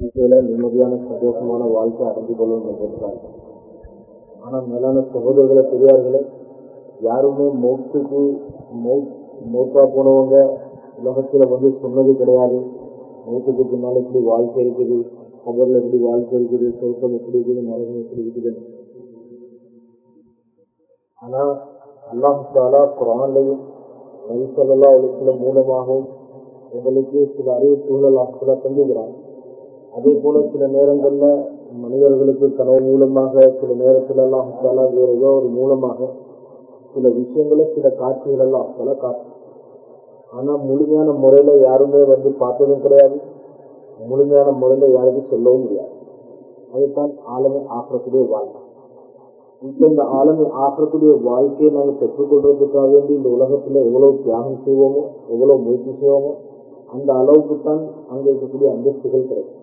வாழ்க்கையில நிம்மதியான சந்தோஷமான வாழ்க்கை அடைந்து கொள்ளும் என்றார் ஆனால் மேலான சகோதரர்களை பெரியார்களே யாருமே மோட்டுக்கு மோட்டா போனவங்க உலகத்துல வந்து சொன்னது கிடையாது. மோட்டுக்கு பின்னால் எப்படி வாழ்க்கை இருக்குது கபர்ல எப்படி வாழ்க்கை இருக்குது சொர்க்கம் எப்படி இருக்குது நரகம் எப்படி இருக்குது? ஆனா அல்லாஹாலா குரான்லையும் நபி சொல்லா அலிஸ்ல மூலமாகவும் எங்களுக்கு சில அறிவிப்புகள் அல்லாஹ் தந்துகிறான் அதே போல சில நேரங்கள்ல மனிதர்களுக்கு கனவு மூலமாக சில நேரத்துல எல்லாம் வேற ஏதோ ஒரு மூலமாக சில விஷயங்களை சில காட்சிகள் எல்லாம் பல காட்சி ஆனா முழுமையான முறையில யாருமே வந்து பார்த்ததும் கிடையாது. முழுமையான முறையில யாருக்கும் சொல்லவும் முடியாது. அதுதான் ஆளுமை ஆக்கிறக்கூடிய வாழ்க்கை. இப்ப இந்த ஆளுமை ஆக்கிறக்கூடிய வாழ்க்கையை நாங்கள் பெற்றுக்கொள்றதுக்காக வேண்டி இந்த உலகத்துல எவ்வளவு தியாகம் செய்வோமோ எவ்வளவு முயற்சி செய்வோமோ அந்த அளவுக்கு தான் அங்கே இருக்கக்கூடிய அந்தஸ்துகள் கிடைக்கும்.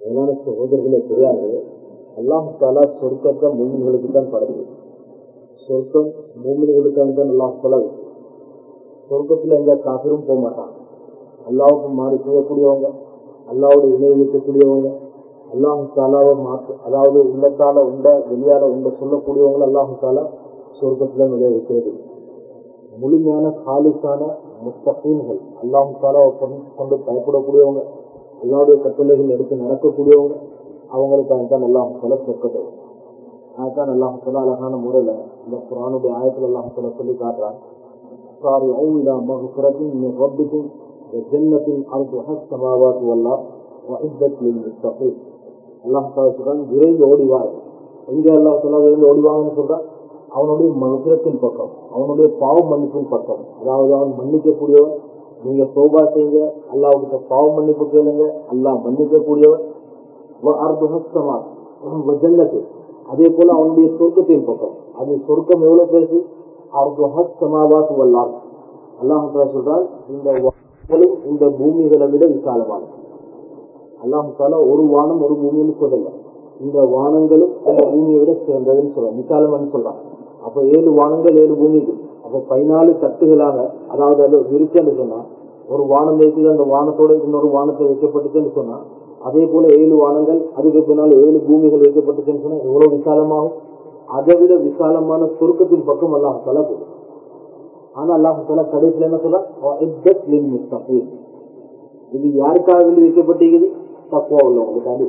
என்னென்ன சகோதரர்களே தெரியாது அல்லாம் தாலா சொர்க்கத்தை மூமின்களுக்கு தான் படைச்சு சொர்க்கம் மூமின்களுக்காக தான் அல்லாஹ் தாலா சொர்க்கத்துல எந்த காப்பிரும் போக மாட்டாங்க. அல்லாவுக்கு மாறி செய்யக்கூடியவங்க அல்லாவோட இணை வைக்கக்கூடியவங்க அல்லாஹு தாலாவை மாற்று அதாவது உள்ளத்தால உண்ட வெளியால உண்ட சொல்லக்கூடியவங்க அல்லாஹு தாலா சொர்க்கத்துல நிலைய வைக்கிறது. முழுமையான காலிசான முத்தகீன்கள் அல்லாஹு தாலாவை கொண்டு பயப்படக்கூடியவங்க. எல்லாருடைய கட்டளைகள் எடுத்து நடக்கக்கூடியவங்க அவங்களுக்கு அதுதான் அல்லாஹால சொற்கது அதுதான் அல்லாஹால அழகான முறையில இந்த குரானுடைய ஆயத்தில் அல்லாஹால சொல்லி காட்டுறான். சாரி ஐலா மகுரத்தின் வல்லா வஹிதத்தில் தப்பு அல்லாஹால சொல்றான் விரைந்து ஓடிவார் எங்க அல்லாஹால விரைந்து சொல்றான் அவனுடைய மகுரத்தின் பக்கம் அவனுடைய பாவ மன்னிப்பின் பக்கம். அதாவது அவன் மன்னிக்கக்கூடியவன் நீங்க சோபா செய்யுங்க அல்லாஹ் கிட்ட பாவம் மன்னிப்பு கேளுங்க அல்லாஹ் மன்னிக்கக்கூடியவன் ஜன்னத்து. அதே போல அவனுடைய சொர்க்கத்தின் பக்கம் அது சொர்க்கம் எவ்வளவு பெருசு சமாவாத் வல்லார் அல்லாஹ் சொல்றால் இந்த வானங்களும் இந்த பூமிகளை விட விசாலமானது. அல்லாஹால ஒரு வானம் ஒரு பூமின்னு சொல்லல. இந்த வானங்களும் இந்த பூமியை விட சிறந்ததுன்னு சொல்றான். விசாலமான்னு சொல்றான். அப்ப ஏழு வானங்கள் ஏழு பூமிகள். அப்ப பதினாலு தட்டுகளாக அதாவது அது விரிச்சன்னு சொன்னா ஒரு வானம் வைத்து அந்த வானத்தோட இன்னொரு வானத்தை வைக்கப்பட்டுச்சுன்னு சொன்னா அதே போல ஏழு வானங்கள் அதுக்கு பின்னால் ஏழு பூமிகள் வைக்கப்பட்டுச்சுன்னு சொன்னா எவ்வளவு விசாலமாகும்? அதை விட விசாலமான சுருக்கத்தின் பக்கம் அல்லாஹால போகும் ஆனா அல்லாஹால கடைசியில் என்ன சொல்றான்? இது யாருக்காக வேண்டி வைக்கப்பட்டிருக்குது தக்குவா உள்ளவங்களுக்காண்டி.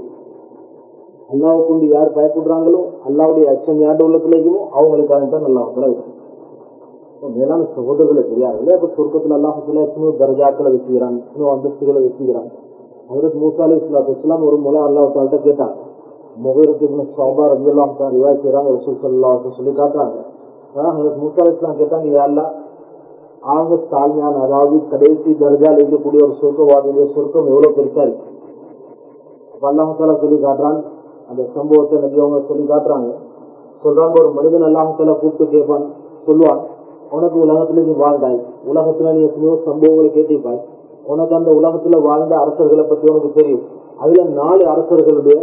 அல்லாவை கொண்டு யார் பயப்படுறாங்களோ அல்லாவுடைய அச்சம் யார்ட உள்ளத்துல இருக்குமோ அவங்களுக்காக தான் அல்லாஹால இருக்கும் மேலான சகோதரர்களை தெரியாதுல்ல இப்ப சொர்க்கத்துல எல்லாம் எத்தனையோ தர்ஜாக்களை வச்சுக்கிறாங்க எத்தனையோ அந்தஸ்துகளை வச்சுக்கிறாங்க அதற்கு மூசா அலி இஸ்லாத்து இஸ்லாம் ஒரு முறை அல்லாஹால்கிட்ட கேட்டாங்க முகருக்கு ஷோபா ரவி எல்லாம் ரிவாய் செய்யறாங்க ரசூல் சல்லா சொல்லி காட்டுறாங்க. மூசா அலி இஸ்லாம் கேட்டாங்க யாருலா அவங்க தாழ்மையான அதாவது கடைசி தர்ஜால இருக்கக்கூடிய ஒரு சொர்க்கவாதியுடைய சொர்க்கம் எவ்வளவு பெருசா இருக்கு? அப்ப அல்லாஹால சொல்லி காட்டுறான். அந்த சம்பவத்தை நபி அவங்க சொல்லி காட்டுறாங்க. சொல்றாங்க ஒரு மனிதன் அல்லாஹால கூப்பிட்டு கேட்பான் சொல்லுவான் உனக்கு உலகத்துல நீ வாழ்ந்தாய். உலகத்துல நீ எத்தனையோ சம்பவங்களை கேட்டிருப்பாய். உனக்கு அந்த உலகத்துல வாழ்ந்த அரசர்களை பத்தி உனக்கு தெரியும். அதுல நாலு அரசர்களுடைய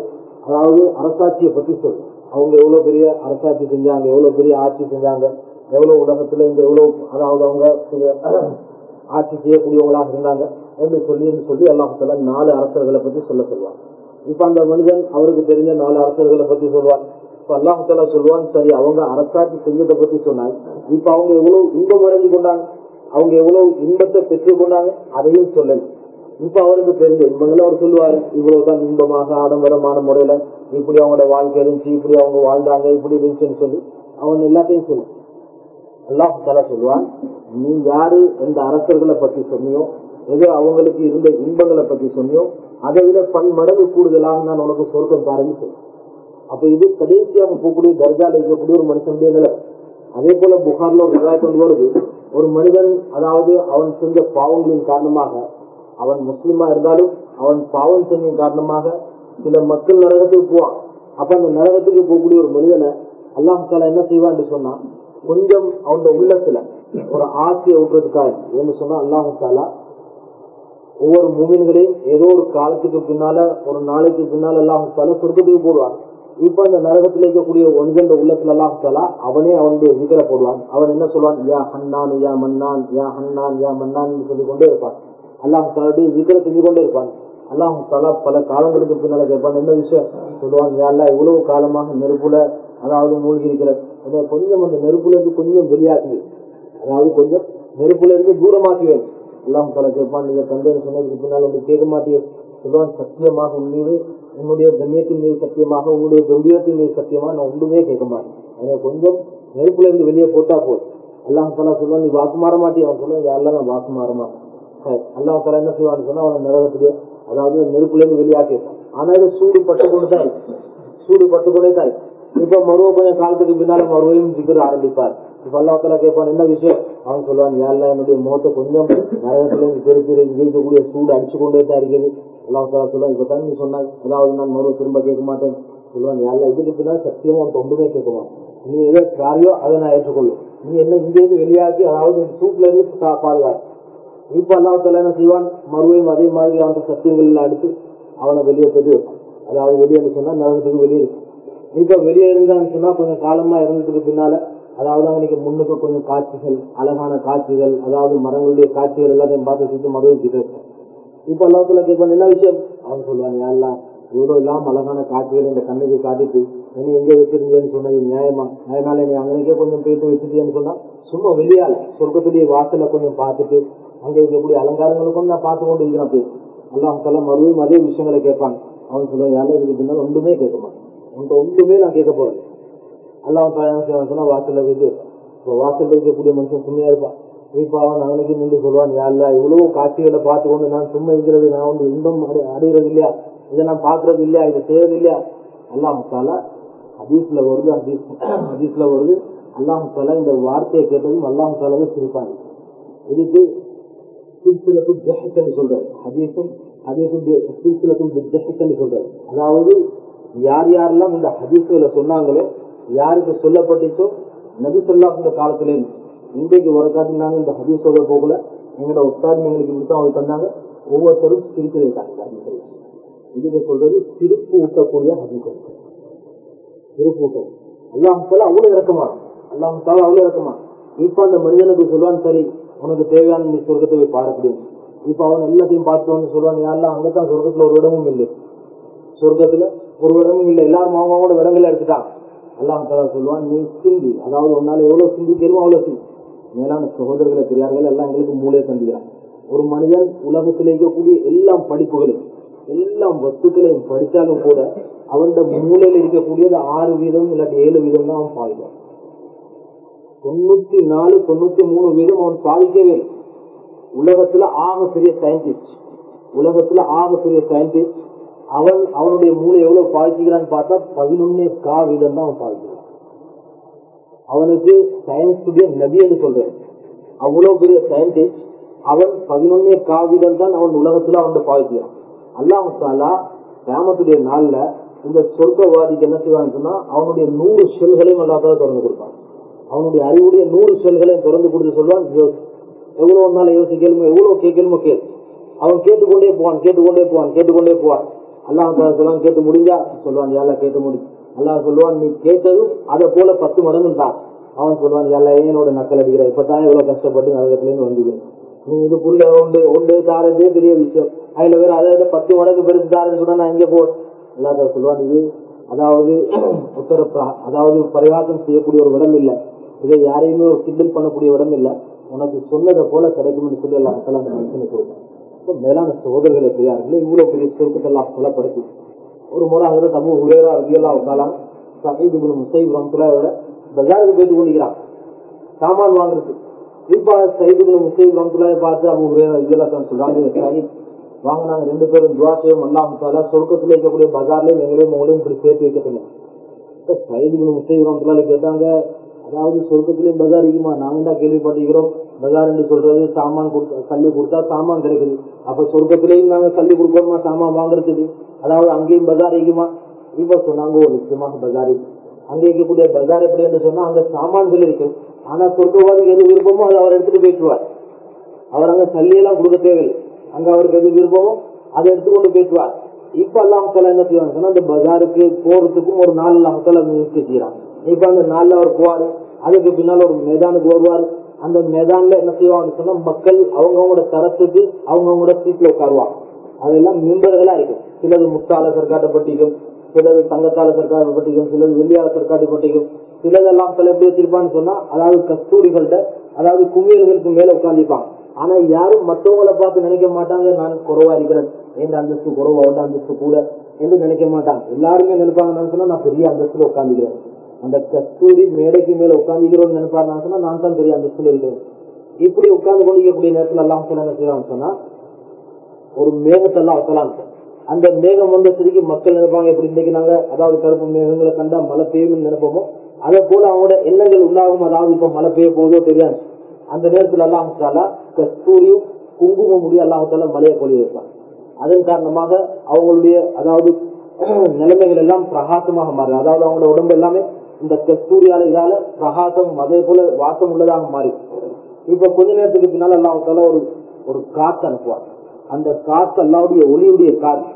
அதாவது அரசாட்சியை பத்தி சொல்லு அவங்க எவ்வளவு பெரிய அரசாட்சி செஞ்சாங்க எவ்வளவு பெரிய ஆட்சி செஞ்சாங்க எவ்வளவு உலகத்துல இந்த எவ்வளவு அதாவது அவங்க ஆட்சி செய்யக்கூடியவங்களாக இருந்தாங்க என்று சொல்லி சொல்லி எல்லாத்துல நாலு அரசர்களை பத்தி சொல்ல சொல்வார் இப்ப அந்த மனிதன் அவருக்கு தெரிஞ்ச நாலு அரசர்களை பத்தி சொல்லுவான். இப்ப அல்லாஹால சொல்லுவாங்க சரி அவங்க அரசாட்சி செஞ்சதை பத்தி சொன்னாங்க. இப்ப அவங்க எவ்வளவு இன்பம் அடைஞ்சு கொண்டாங்க? அவங்க எவ்வளவு இன்பத்தை பெற்றுக் கொண்டாங்க? அதையும் சொல்லல. இப்ப அவருக்கு தெரிஞ்ச இன்பங்களும் அவர் சொல்லுவாரு. இவ்வளவுதான் இன்பமாக ஆடம்பரமான முறையில இப்படி அவங்களோட வாழ்க்கை இருந்துச்சு இப்படி அவங்க வாழ்ந்தாங்க இப்படி இருந்துச்சுன்னு சொல்லி அவன் எல்லாத்தையும் சொல்லு அல்லாஹ் தலா சொல்லுவான் நீ யாரு எந்த அரசர்களை பத்தி சொன்னியோ எது அவங்களுக்கு இருந்த இன்பங்களை பத்தி சொன்னியோ அதை விட பன்மடங்கு கூடுதலாக நான் உனக்கு சொர்க்கம் தாரன்னு சொல்லுவேன் அப்ப இது கடைசியாக போகக்கூடிய தர்ஜால இருக்கக்கூடிய ஒரு மனுஷனுடைய நிலை அதே போல புகார்ல ஒரு கொண்டு வருது. ஒரு மனிதன் அதாவது அவன் செஞ்ச பாவங்களின் காரணமாக அவன் முஸ்லிமா இருந்தாலும் அவன் பாவம் செஞ்ச காரணமாக சில மக்கள் நரகத்துக்கு போவான். அப்ப அந்த நரகத்துக்கு போகக்கூடிய ஒரு மனிதனை அல்லாஹால என்ன செய்வான்னு சொன்னா கொஞ்சம் அவனோட உள்ளத்துல ஒரு ஆசையை விட்டுறதுக்காக என்ன சொன்னா அல்லாஹாலா ஒவ்வொரு மூமின்களையும் ஏதோ ஒரு காலத்துக்கு பின்னால ஒரு நாளைக்கு பின்னால அல்லாஹால சொர்க்கத்துக்கு போடுவான். இப்ப அந்த நரகத்தில் இருக்கக்கூடிய ஒன்றென்ற உள்ளத்துல அல்லாஹாலா அவனே அவனுடைய விகரை போடுவான். அவன் என்ன சொல்வான்? யா ஹன்னான் யா மன்னான் யா ஹன்னான் யா மன்னான் சொல்லிக் கொண்டே இருப்பான். அல்லாஹாலுடைய விகரை செஞ்சு கொண்டே இருப்பான். அல்லாஹ் தலா பல காலங்களுக்கு பின்னால கேட்பான். என்ன விஷயம்? சொல்லுவாங்க யாரெல்லாம் இவ்வளவு காலமாக நெருப்புல அதாவது மூழ்கி இருக்கிற அதை கொஞ்சம் அந்த நெருப்புல இருந்து கொஞ்சம் வெளியாக்குது அதாவது கொஞ்சம் நெருப்புல இருந்து தூரமாக்குவேன் எல்லாம் தலை கேட்பான் நீங்க தந்தைன்னு சொன்னதுக்கு பின்னால் வந்து கேட்க மாட்டேன் சொல்லுவான் சத்தியமாக உன்மீது உன்னுடைய கண்ணியத்தின் மீது சத்தியமாக உன்னுடைய கம்பீரத்தின் மீது சத்தியமாக நான் ஒன்றுமே கேட்க மாட்டேன். எனக்கு கொஞ்சம் நெருப்புல இருந்து வெளியே போட்டா போதும். அல்லாஹ் தலா சொல்லுவான் நீ வாக்கு மாற மாட்டேன் அவன் சொல்லுவான் யாரெல்லாம் நான் வாக்கு மாற மாட்டேன். அல்லாஹ் தலா என்ன செய்வான்னு சொன்னா அவன் நரகத்திலே அதாவது நெருப்புல இருந்து வெளியாக்கிட்டான் ஆனா இது சூடு பட்டு கொண்டு தான் சூடு பட்டு கொண்டே தான் இப்ப மருவ கொஞ்சம் காலத்துக்கு பின்னால மறுவையும் சிக்கர் ஆரம்பிப்பார். இப்ப அல்லாஹால கேட்பான் என்ன விஷயம்? அவன் சொல்லுவான் யாரெல்லாம் என்னுடைய முகத்தை கொஞ்சம் நரகத்துல இருந்து தெரிவிக்கிற இங்க சூடு அடிச்சு கொண்டே தான் இருக்குது அல்லாஹால சொல்லுவான் இப்ப தான் நீ சொன்னாய் அதாவது நான் மறு திரும்ப கேட்க மாட்டேன். சொல்லுவான் யாரெல்லாம் இதுக்கு பின்னால் சத்தியமும் அவன் தொண்டுமே கேட்க நீ எதை காரியோ அதை நான் ஏற்றுக்கொள்ளும். நீ என்ன இங்கேருந்து வெளியாக்கி அதாவது சூட்ல இருந்து பா- பாதுகாத்து இப்ப அல்லாஹால என்ன செய்வான்? மறுபடியும் அதே மாதிரி அவன் சத்தியங்கள் அடுத்து அவனை வெளியே பெற்று வைப்பான். அதாவது வெளியே சொன்னா நரகத்துக்கு வெளியே இருக்கும். இப்ப வெளியே இருந்தான்னு சொன்னா கொஞ்சம் காலமா இறந்ததுக்கு பின்னால அதாவது அவனுக்கு முன்னுக்கு கொஞ்சம் காட்சிகள் அழகான காட்சிகள் அதாவது மரங்களுடைய காட்சிகள் எல்லாத்தையும் பார்த்து சுத்தி மறுபடியும் இப்ப எல்லாத்துல கேட்பான் என்ன விஷயம்? அவன் சொல்லுவாங்க எல்லாம் இவ்வளோ இல்லாமல் அழகான காட்சிகள் இந்த கண்ணுக்கு காட்டிட்டு நீ எங்க வச்சிருந்தேன்னு சொன்னது நியாயமா? அதனால நீ அங்கனைக்கே கொஞ்சம் போயிட்டு வச்சிருக்கேன்னு சொன்னா? சும்மா வெளியால சொர்க்கத்துடைய வாசல கொஞ்சம் பார்த்துட்டு அங்கே இருக்கக்கூடிய அலங்காரங்களுக்கும் நான் பார்த்து கொண்டு இருக்கிறேன் போய் அல்லாஹால மறுபடியும் அதே விஷயங்களை கேட்பான். அவன் சொல்லுவாங்க யாரும் இதுக்கு பின்னால் ஒன்றுமே கேட்க மாட்டேன். உன்கிட்ட ஒன்றுமே நான் கேட்க போறேன் அல்லாஹ் தாயான சொன்னா வாசல்ல இருந்து. இப்போ வாசல்ல இருக்கக்கூடிய மனுஷன் சும்மையா இருப்பான். இப்ப அவன் அவனுக்கு நின்று சொல்லுவான் யாருல இவ்வளவு காட்சிகளை பார்த்து கொண்டு நான் சும்மா இருக்கிறது நான் வந்து இன்பம் அடை அடைகிறது இல்லையா? இதை நான் பாக்குறது இல்லையா? இதை செய்யறது இல்லையா? அல்லாஹ் தாலா ஹதீஸ்ல வருது ஹதீஸ் ஹதீஸ்ல வருது. அல்லாஹ் தாலா இந்த வார்த்தையை கேட்டதும் அல்லாஹ் தாலாவே சிரிப்பாங்க இதுக்கு சில்சிலத்து ஜஹத்தன்னு சொல்றாரு. ஹதீஸும் ஹதீஸும் சில்சிலத்து ஜஹத்தன்னு சொல்றாரு. அதாவது யார் யாரெல்லாம் இந்த ஹதீஸ்களை சொன்னாங்களோ யாருக்கு சொல்லப்பட்டுச்சோ நபி சொல்லா இந்த காலத்திலே இன்றைக்கு ஒரு காலத்தில் நாங்கள் இந்த ஹதீஸோட போகல. எங்களோட உஸ்தாத் எங்களுக்கு மட்டும் அவங்க தந்தாங்க. ஒவ்வொருத்தரும் சிரிக்கிறாங்க இதுக்கு சொல்றது சிரிப்பு ஊட்டக்கூடிய ஹதீஸ். சிரிப்பு ஊட்டம். அல்லாஹ் அவ்வளவு இறக்கமா? அல்லாஹ் தாலா அவ்வளவு இறக்கமா? இப்ப அந்த மனிதனுக்கு சொல்லுவான் சரி உனக்கு தேவையான நீ சொர்க்கத்தை போய் பார இப்ப அவன் எல்லாத்தையும் பார்த்து சொல்லுவான் யாரெல்லாம் அங்கதான் சொர்க்கத்துல ஒரு இடமும் இல்லை. சொர்க்கத்துல ஒரு இடமும் இல்லை. எல்லாரும் அவங்களோட விடங்களை எடுத்துட்டான். அல்லாஹால சொல்லுவான் நீ சிந்தி. அதாவது உன்னால எவ்வளவு சிந்திக்கிறோம் அவ்வளவு சிந்தி. மேலான சகோதரர்களை பெரியார்கள் எல்லாம் எங்களுக்கு மூளை தந்துகிறான் ஒரு மனிதன் உலகத்தில் இருக்கக்கூடிய எல்லா படிப்புகளையும் எல்லா வஸ்துக்களையும் படிச்சாலும் கூட அவனோட மூளையில இருக்கக்கூடியது ஆறு வீதம் இல்லாட்டி ஏழு வீதம் தான் அவன் பாவிக்கிறான். தொண்ணூத்தி நாலு தொண்ணூத்தி மூணு வீதம் அவன் பாதிக்கவே உலகத்துல ஆக பெரிய சயின்டிஸ்ட் உலகத்துல ஆக பெரிய சயின்டிஸ்ட் அவன் அவனுடைய மூளை எவ்வளவு பாய்ச்சிக்கிறான்னு பார்த்தா பதினொன்னே கா வீதம் தான் அவன் பாதிக்கிறான். அவனுக்கு சயின்ஸுடைய நபி என்று சொல்றேன். அவ்வளவு பெரிய சயின்டிஸ்ட் அவன் பதினொன்னே கா வீதம் தான் அவன் உலகத்துல அவன் பாதிக்கிறான். அல்லாமத்தாலா கிராமத்துடைய நாள்ல இந்த சொர்க்கவாதிக்கு என்ன செய்வான்னு சொன்னா அவனுடைய நூறு செல்களையும் அல்லாத திறந்து கொடுப்பான். அவனுடைய அறிவுடைய நூறு செல்களையும் திறந்து கொடுத்து சொல்லுவான் யோசி. எவ்வளவு நாள் யோசிக்கலுமோ எவ்வளவு கேட்கணுமோ கேள். அவன் கேட்டுக்கொண்டே போவான் கேட்டுக்கொண்டே போவான் கேட்டுக்கொண்டே போவான். அல்லாஹ் சொல்லுவான் கேட்டு முடிஞ்சா? சொல்லுவான் யாரா கேட்டு முடிஞ்சு அல்லாஹ் சொல்லுவான் நீ கேட்டதும் அதை போல பத்து மடங்கு தான். அவன் சொல்லுவான் எல்லா ஏனோட நக்கல் அடிக்கிற இப்பதான் இவ்வளவு கஷ்டப்பட்டு நரகத்துல இருந்து வந்துக்கிறேன் நீ இது புள்ள ஒன்று ஒன்று தாரதே பெரிய விஷயம். அதுல வேற அதை பத்து மடங்கு பெருசு தாரன்னு சொன்னா நான் இங்கே போ. அல்லாத சொல்லுவான் இது அதாவது உத்தர அதாவது பரிகாசம் செய்யக்கூடிய ஒரு இடம் இல்லை. இதை யாரையுமே ஒரு கிண்டல் பண்ணக்கூடிய இடம் இல்ல. உனக்கு சொன்னதை போல கிடைக்கும்னு சொல்லி எல்லாம் மக்கள் அந்த மனுஷனுக்கு கொடுப்பேன் மேலான சகோதரர்களை பெரியார்களே இவ்வளவு பெரிய சொர்க்கத்தை எல்லாம் சொல்லப்படுத்தி ஒரு முறை அதில் தமிழ் உயரா இருக்கலாம் உட்காலாம் சகைது முசைப் ரம்துலாவோட பஜாருக்கு போயிட்டு கொண்டிருக்கிறான் சாமான் வாங்குறது. இப்ப சைதுகளை முஸ்லீம் ரம்துல்லாவை பார்த்து அவங்க உயரா தான் சொல்றாங்க சரி வாங்க நாங்க ரெண்டு பேரும் துவாசையும் அல்லாமத்தால சொர்க்கத்துல இருக்கக்கூடிய பஜார்லயும் எங்களையும் உங்களையும் இப்படி சேர்த்து வைக்கப்படுங்க இப்ப சைதுகள் முஸ்லீம் கேட்டாங்க அதாவது சொர்க்கத்திலயும் பஜார் இருக்குமா? நாங்க தான் கேள்விப்பட்டிருக்கிறோம். பஜார் என்று சொல்றது சாமான் கொடுத்தா கல்வி கொடுத்தா சாமான் கிடைக்குது. அப்ப சொர்க்கத்திலையும் நாங்க கல்வி கொடுக்கணுமா? சாமான் வாங்குறதுக்கு. அதாவது அங்கேயும் பஜார் இருக்குமா? இப்ப சொன்னாங்க ஒரு நிச்சயமாக பஜார் இருக்கு. இருக்கக்கூடிய பஜார் எப்படி என்று சொன்னா அங்க சாமான்கள் இருக்கு. ஆனா சொர்க்கவாதிக்கு எது விருப்பமோ அதை அவர் எடுத்துட்டு போயிட்டுவார் அவர் அங்க சல்லியெல்லாம் கொடுக்க தேவையில்லை. அங்க அவருக்கு எது விருப்பமோ அதை எடுத்துக்கொண்டு போயிட்டுவார் இப்ப அல்லாமத்தால என்ன செய்வாங்க அந்த பஜாருக்கு போறதுக்கும் ஒரு நாள் அல்லாமத்தால நிறுத்தி செய்யறாங்க இப்ப அந்த நாள்ல அவர் போவாரு அதுக்கு பின்னால ஒரு மைதானுக்கு வருவார். அந்த மைதான்ல என்ன செய்வாங்கன்னு சொன்னா மக்கள் அவங்கவுங்களோட தரத்துக்கு அவங்கவுங்களோட சீட்ல உட்காருவாங்க. அதெல்லாம் மெம்பர்களா இருக்கும். சிலது முத்தால சர்க்காட்டப்பட்டிக்கும் சிலது தங்கத்தால சர்க்காட்டப்பட்டிக்கும் சிலது வெள்ளியால சர்க்காட்டப்பட்டிக்கும் சிலதெல்லாம் சில எப்படி வச்சிருப்பான்னு சொன்னா அதாவது கஸ்தூரிகள்கிட்ட அதாவது குவியல்களுக்கு மேல உட்காந்துப்பாங்க ஆனா யாரும் மற்றவங்களை பார்த்து நினைக்க மாட்டாங்க நான் குறவா இருக்கிறேன். எந்த அந்தஸ்து குறவா உண்ட அந்தஸ்து கூட என்று நினைக்க மாட்டாங்க. எல்லாருமே நினைப்பாங்க சொன்னா நான் பெரிய அந்தஸ்துல உட்காந்துக்கிறேன் அந்த கஸ்தூரி மேடைக்கு மேல உட்காந்துக்கிறோம்னு நினைப்பாரு சொன்னா நான் தான் தெரியும் அந்த சூழல் இப்படி உட்கார்ந்து கொண்டிருக்கக்கூடிய நேரத்தில் எல்லாம் சொல்ல சொன்னா ஒரு மேகத்தை எல்லாம் வைக்கலாம் அந்த மேகம் வந்த சிரிக்கு மக்கள் நினைப்பாங்க எப்படி இன்னைக்கு நாங்க அதாவது கருப்பு மேகங்களை கண்டா மழை பெய்யும்னு நினைப்போமோ அதே போல அவங்களோட எண்ணங்கள் உண்டாகும் அதாவது இப்ப மழை பெய்ய போகுதோ தெரியாது. அந்த நேரத்தில் அல்லாஹால கஸ்தூரியும் குங்குமம் முடிய அல்லாஹால மழையை பொழி வைப்பாங்க அதன் காரணமாக அவங்களுடைய அதாவது நிலைமைகள் எல்லாம் பிரகாசமாக மாறும் அதாவது அவங்களோட உடம்பு எல்லாமே இந்த கஸ்தூரி இதால பிரகாசம் அதே போல வாசம் உள்ளதாக மாறி. இப்ப கொஞ்ச நேரத்துக்கு பின்னால் அல்லாஹால ஒரு ஒரு காத்து அனுப்புவார். அந்த காத்து அல்லாவுடைய ஒளியுடைய காத்து.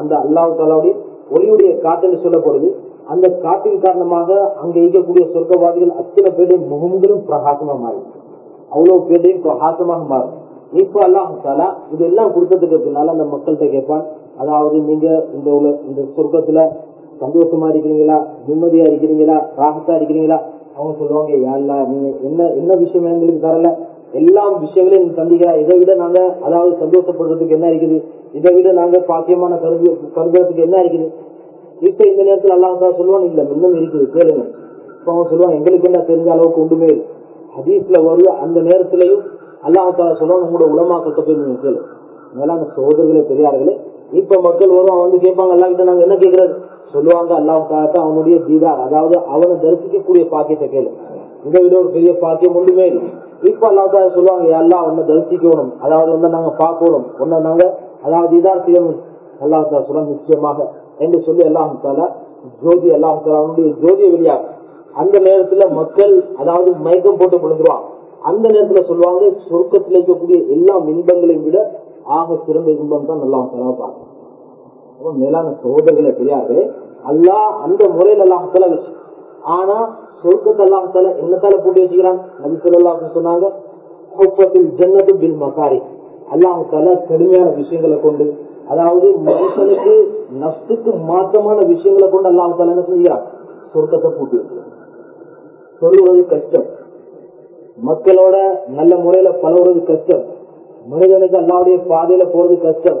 அந்த அல்லாஹு தாலாவுடைய ஒளியுடைய காத்துன்னு சொல்லப்படுது. அந்த காற்றின் காரணமாக அங்க இருக்கக்கூடிய சொர்க்கவாதிகள் அத்தனை பேருடைய முகங்களும் பிரகாசமா மாறி. அவ்வளவு பேருடையும் பிரகாசமாக மாறும் இப்ப அல்லாஹ் தாலா இதெல்லாம் கொடுத்ததுக்கு பின்னால அந்த மக்கள்கிட்ட கேட்பான். அதாவது நீங்க இந்த உல இந்த சொர்க்கத்துல சந்தோஷமா இருக்கிறீங்களா? நிம்மதியா இருக்கிறீங்களா? ராகத்தா இருக்கிறீங்களா? அவங்க சொல்லுவாங்க யாருலா நீங்க என்ன என்ன விஷயம் எங்களுக்கு தரல. எல்லா விஷயங்களையும் நீங்க சந்திக்கிறா. இதை விட நாங்க அதாவது சந்தோஷப்படுறதுக்கு என்ன இருக்குது? இதை விட நாங்க பாக்கியமான கருது கருதுறதுக்கு என்ன இருக்குது? இப்ப இந்த நேரத்தில் அல்லாஹ் சொல்லுவாங்க இல்ல இன்னும் இருக்குது. கேளுங்க. இப்ப அவங்க சொல்லுவாங்க எங்களுக்கு என்ன தெரிஞ்ச அளவுக்கு ஒன்றுமே இல்லை. ஹதீஸ்ல வருது அந்த நேரத்திலையும் அல்லாஹால சொல்லுவாங்க உங்களோட உலமாக்கிட்ட போய் நீங்க கேளு மேலான சகோதரர்களே பெரியார்களே இப்ப மக்கள் வரும் வந்து கேட்பாங்க அல்லா கிட்ட நாங்க என்ன கேட்கறது சொல்லுவாங்க அல்லாவுக்காக அவனுடைய தீதார். அதாவது அவனை தரிசிக்கக்கூடிய பாக்கியத்தை கேளு. இதை விட ஒரு பெரிய பாக்கியம் ஒன்றுமே இல்லை. இப்ப அல்லாவுக்காக சொல்லுவாங்க எல்லாம் உன்னை தரிசிக்கணும். அதாவது ஒன்ன நாங்க பார்க்கணும். ஒன்ன நாங்க அதாவது இதார் செய்யணும். அல்லாஹால சொல்ல நிச்சயமாக. என்று சொல்லி அல்லாஹால ஜோதி அல்லாஹால அவனுடைய ஜோதியை வெளியாகும் அந்த நேரத்துல மக்கள் அதாவது மயக்கம் போட்டு விழுந்துருவாங்க. அந்த நேரத்துல சொல்லுவாங்க சொர்க்கத்தில் இருக்கக்கூடிய எல்லா இன்பங்களையும் விட ஆக சிறந்த இன்பம் தான் நல்லா பார்க்கணும் மேலான சகோதரர்களை தெரியாது அல்லா அந்த முறையில் எல்லாம் தலை வச்சு ஆனா சொர்க்கத்தை எல்லாம் தலை என்னத்தால போட்டு வச்சுக்கிறான்? நபி சொல்லலாம் சொன்னாங்க ஜன்னது பில் மசாரி அல்லாஹ் தலை கடுமையான விஷயங்களை கொண்டு அதாவது மனுஷனுக்கு நஷ்டுக்கு மாற்றமான விஷயங்களை கொண்டு அல்லாஹ் தலை என்ன செஞ்சுக்கிறான் சொர்க்கத்தை பூட்டி வைக்கிறான் சொல்லுவது கஷ்டம். மக்களோட நல்ல முறையில பழகுறது கஷ்டம். மனிதனுக்கு அல்லாவுடைய பாதையில போறது கஷ்டம்.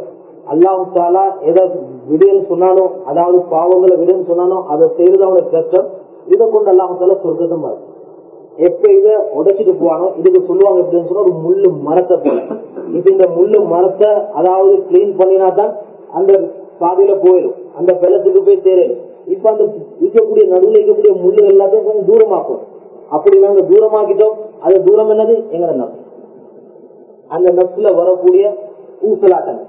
அல்லாஹ் தாலா எதை விடுன்னு சொன்னானோ அதாவது பாவங்களை விடுன்னு சொன்னானோ அதை செய்யறது அவனுக்கு கஷ்டம். இதை கொண்டு அல்லாஹால சொர்க்கத்தை மாதிரி எப்ப இதை உடைச்சிட்டு போவானோ இதுக்கு சொல்லுவாங்க எப்படின்னு சொன்னா ஒரு முள்ளு மரத்தை போல. இப்ப இந்த முள்ளு மரத்தை அதாவது கிளீன் பண்ணினா தான் அந்த பாதையில போயிடும். அந்த வெள்ளத்துக்கு போய் தேரும் இப்ப அந்த இருக்கக்கூடிய நடுவில் இருக்கக்கூடிய முள்ளு எல்லாத்தையும் கொஞ்சம் தூரமாக்கும். அப்படி நாங்க தூரமாக்கிட்டோம். அது தூரம் என்னது? எங்க நப்ஸ் அந்த நப்ஸ்ல வரக்கூடிய ஊசலாட்டம்.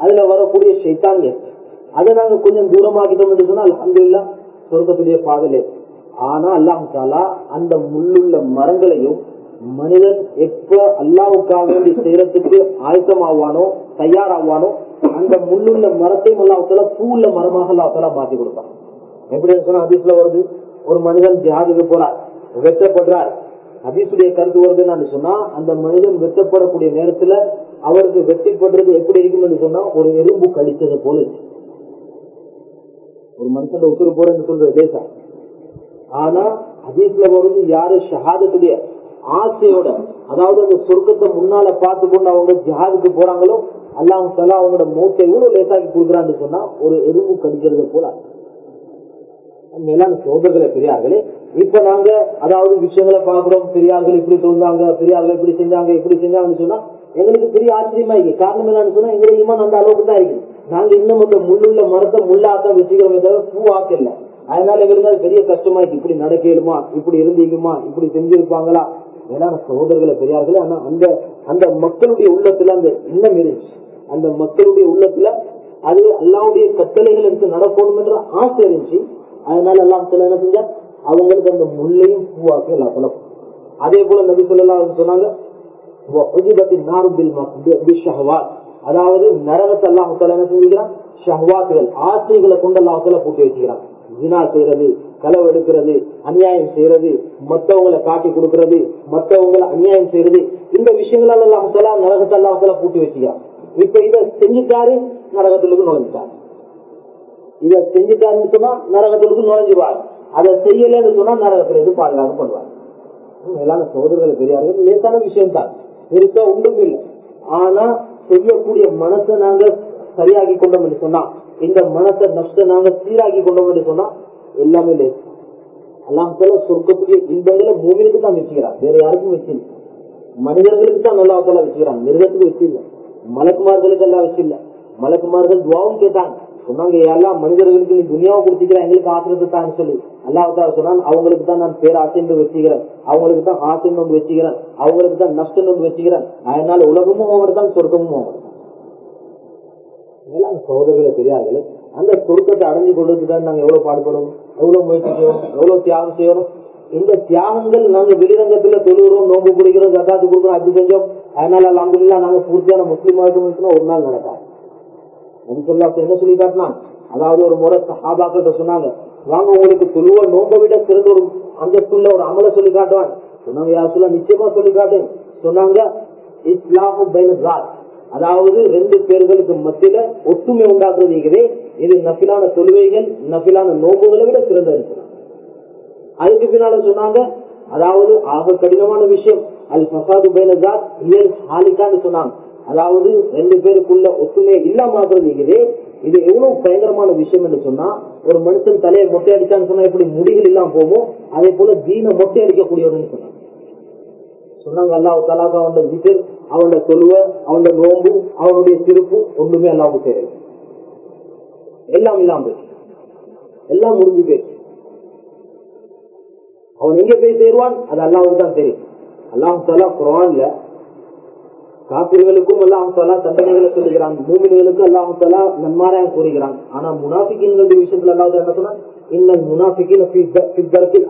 அதுல வரக்கூடிய சைத்தானியம் அதை நாங்க கொஞ்சம் தூரமாக்கிட்டோம் என்று சொன்னால் அல்ஹம்துலில்லா சொர்க்கத்துடைய பாதலே ஆனா அல்லாஹ் தாலா அந்த முள்ளுள்ள மரங்களையும் மனிதன் எப்ப அல்லாவுக்காக வேண்டி செய்யறதுக்கு ஆயத்தமாவானோ தயாராவானோ அந்த முள்ளுள்ள மரத்தையும் அல்லாவுத்தால பூவுள்ள மரமாக அல்லாஹால மாத்தி கொடுப்பான். எப்படின்னு சொன்னா அதிசல வருது ஒரு மனிதன் ஜிஹாதுக்கு போறார் வெட்டப்படுறார் ஹதீசுடைய கருத்து வருதுன்னு சொன்னா அந்த மனிதன் வெட்டப்படக்கூடிய நேரத்துல அவருக்கு வெட்டிப்படுறது எப்படி இருக்கும்னு சொன்னா ஒரு எறும்பு கழித்தது போல ஒரு மனுஷன் உசுறு போறேன்னு சொல்றது தேசம் ஆனா ஹதீஸ்ல வருது யாரு? ஷஹாதத்துடைய ஆசையோட அதாவது அந்த சொர்க்கத்தை முன்னால பார்த்து கொண்டு அவங்க ஜஹாதுக்கு போறாங்களோ அல்லாஹ் தலா அவங்களோட மூட்டை எவ்வளவு லேசாக்கி கொடுக்குறான்னு சொன்னா ஒரு எறும்பு கடிக்கிறது போல மேலான சோதர்களை பெரியார்களே. இப்ப நாங்க அதாவது விஷயங்களை பாக்குறோம் பெரியார்கள் இப்படி சொல்றாங்க பெரியார்கள் இப்படி செஞ்சாங்க இப்படி செஞ்சாங்கன்னு சொன்னா எங்களுக்கு பெரிய ஆச்சரியமா இருக்கு. காரணம் என்னன்னு சொன்னா எங்க ஈமான் அந்த அளவுக்கு தான் இருக்கு. நாங்க இன்னும் அந்த முள்ளுள்ள மரத்தை முள்ளாக்க வச்சுக்கிறோமே தவிர பூ ஆக்கல அதனால எங்களுக்கு அது பெரிய கஷ்டமா இருக்கு. இப்படி நடக்கலுமா? இப்படி இருந்தீங்கம்மா? இப்படி செஞ்சிருப்பாங்களா? மேலான சகோதரர்களை பெரியார்களே ஆனா அந்த அந்த மக்களுடைய உள்ளத்துல அந்த இன்னம் இருந்துச்சு. அந்த மக்களுடைய உள்ளத்துல அது அல்லாவுடைய கட்டளைகள் எடுத்து நடக்கணும் என்ற ஆசை இருந்துச்சு. அதனால எல்லாம் சில என்ன செஞ்சா அவங்களுக்கு அந்த முள்ளையும் பூவாக்கி எல்லாம் குழப்பம் அதே போல நபி சொல்லலாம் சொன்னாங்க அதாவது நரகத்தை அல்லாஹால என்ன செஞ்சுக்கிறான் ஷஹ்வாத்துகள் ஆசைகளை கொண்டு அல்லாஹால பூட்டி வச்சுக்கிறான். ஜினா செய்யறது களவு எடுக்கிறது அநியாயம் செய்யறது மற்றவங்களை காட்டி கொடுக்கறது மற்றவங்களை அநியாயம் செய்யறது இந்த விஷயங்களால அல்லாஹால நரகத்தை அல்லாஹால பூட்டி வச்சுக்கிறான். இப்ப இதை செஞ்சுட்டாரு நரகத்துக்கு நுழைஞ்சிட்டாரு. இதை செஞ்சுட்டாருன்னு சொன்னா நரகத்துக்கு நுழைஞ்சிருவார் அதை செய்யலன்னு சொன்னா நரகத்துல இருந்து பாதுகாப்பு பண்ணுவார் எல்லாமே சோதரர்களை பெரியார்கள் லேசான விஷயம் தான் பெருசா ஒன்றும் இல்லை. ஆனா செய்யக்கூடிய மனசை நாங்க சரியாகி கொண்டோம் என்று சொன்னா இந்த மனசை நஷ்ட நாங்க சீராக்கி கொண்டோம் என்று சொன்னா எல்லாமே லேசு. எல்லாம் போல இந்த இன்பங்களை மூவிலுக்கு தான் வச்சுக்கிறான். வேற யாருக்கும் வச்சு மனிதர்களுக்கு தான் நல்லா வச்சுக்கிறான். மிருகத்துக்கு வச்சு இல்லை மலக்குமார்களுக்கு எல்லாம் வச்சு இல்லை மலக்குமார்கள் துவாவும் கேட்டாங்க. சொன்னாங்க எல்லாம் மனிதர்களுக்கு நீ துணியாவை கொடுத்துக்கிறேன் எங்களுக்கு ஆசிரியத்தை தான் சொல்லி அல்லாஹால சொன்னான் அவங்களுக்கு தான் நான் பேர் ஆசைன்னு வச்சுக்கிறேன். அவங்களுக்கு தான் ஆசைன்னு ஒன்று வச்சுக்கிறேன். அவங்களுக்கு தான் நஷ்டம் ஒன்று வச்சுக்கிறேன். அதனால உலகமும் அவர் தான் சொர்க்கமும் அவர் தான். சோதர்களை பெரியார்கள் அந்த சொர்க்கத்தை அடைஞ்சு கொள்வதுக்காக நாங்க எவ்வளவு பாடுபடணும் எவ்வளவு முயற்சி செய்யணும் எவ்வளவு தியாகம் செய்யணும் இந்த தியாகங்கள் நாங்க வெளிரங்கத்துல தொழுகிறோம் நோம்பு குடிக்கிறோம் ஜக்காத்து கொடுக்குறோம் அப்படி செஞ்சோம். அதனால அலமதுல்லா நாங்க பூர்த்தியான முஸ்லீம் ஆகிட்டோம் ஒரு நாள் நடக்காது. என்ன சொல்லி காட்டினான் அதாவது ஒரு முறை சஹாபாக்கிட்ட சொன்னாங்க வாங்க உங்களுக்கு துருவ நோம்ப விட சிறந்த ஒரு அந்தஸ்துள்ள ஒரு அமலை சொல்லி காட்டுவான் சொன்னாங்க யாருக்குள்ள நிச்சயமா சொல்லி காட்டேன் சொன்னாங்க இஸ்லாமு பைனத் அதாவது ரெண்டு பேர்களுக்கு மத்தியில ஒற்றுமை உண்டாக்குறது இது நபிலான தொழுவைகள் நபிலான நோம்புகளை விட சிறந்த இருக்கிறான் அதுக்கு பின்னால சொன்னாங்க அதாவது ஆக கடினமான விஷயம் அல் பசாது பைனதாத் இயல் சொன்னாங்க. அதாவது ரெண்டு பேருக்குள்ள ஒத்துமை இல்லாமல் இருக்குது இது எவ்வளவு பயங்கரமான விஷயம் என்று சொன்னா ஒரு மனுஷன் தலையை மொட்டை அடிச்சான்னு சொன்னா எப்படி முடிகள் இல்லாம போகும் அதே போல தீன மொட்டை அடிக்கக்கூடியவர்னு சொன்னாங்க. சொன்னாங்க அல்லாஹ் தலாக அவனோட விசில் அவனோட தொழுவ அவனோட நோம்பு அவனுடைய திருப்பு ஒண்ணுமே அல்லாவுக்கு தெரியும் எல்லாம் இல்லாம எல்லாம் முடிஞ்சு போயிடுச்சு. அவன் எங்க போய் சேருவான்? அது அல்லாவுக்கு தான் தெரியும். அல்லாஹ் தலா குரான்ல காப்பிர்களுக்கும் அல்லாஹ் தலா தண்டனைகளை சொல்லுகிறான். மூமின்களுக்கும் அல்லாஹ் தலா நன்மாராயம் கூறுகிறான். ஆனா முனாஃபிக்கின்களுடைய விஷயத்துல அல்லாஹ் என்ன சொன்னா இன்னல் முனாஃபிக்கின்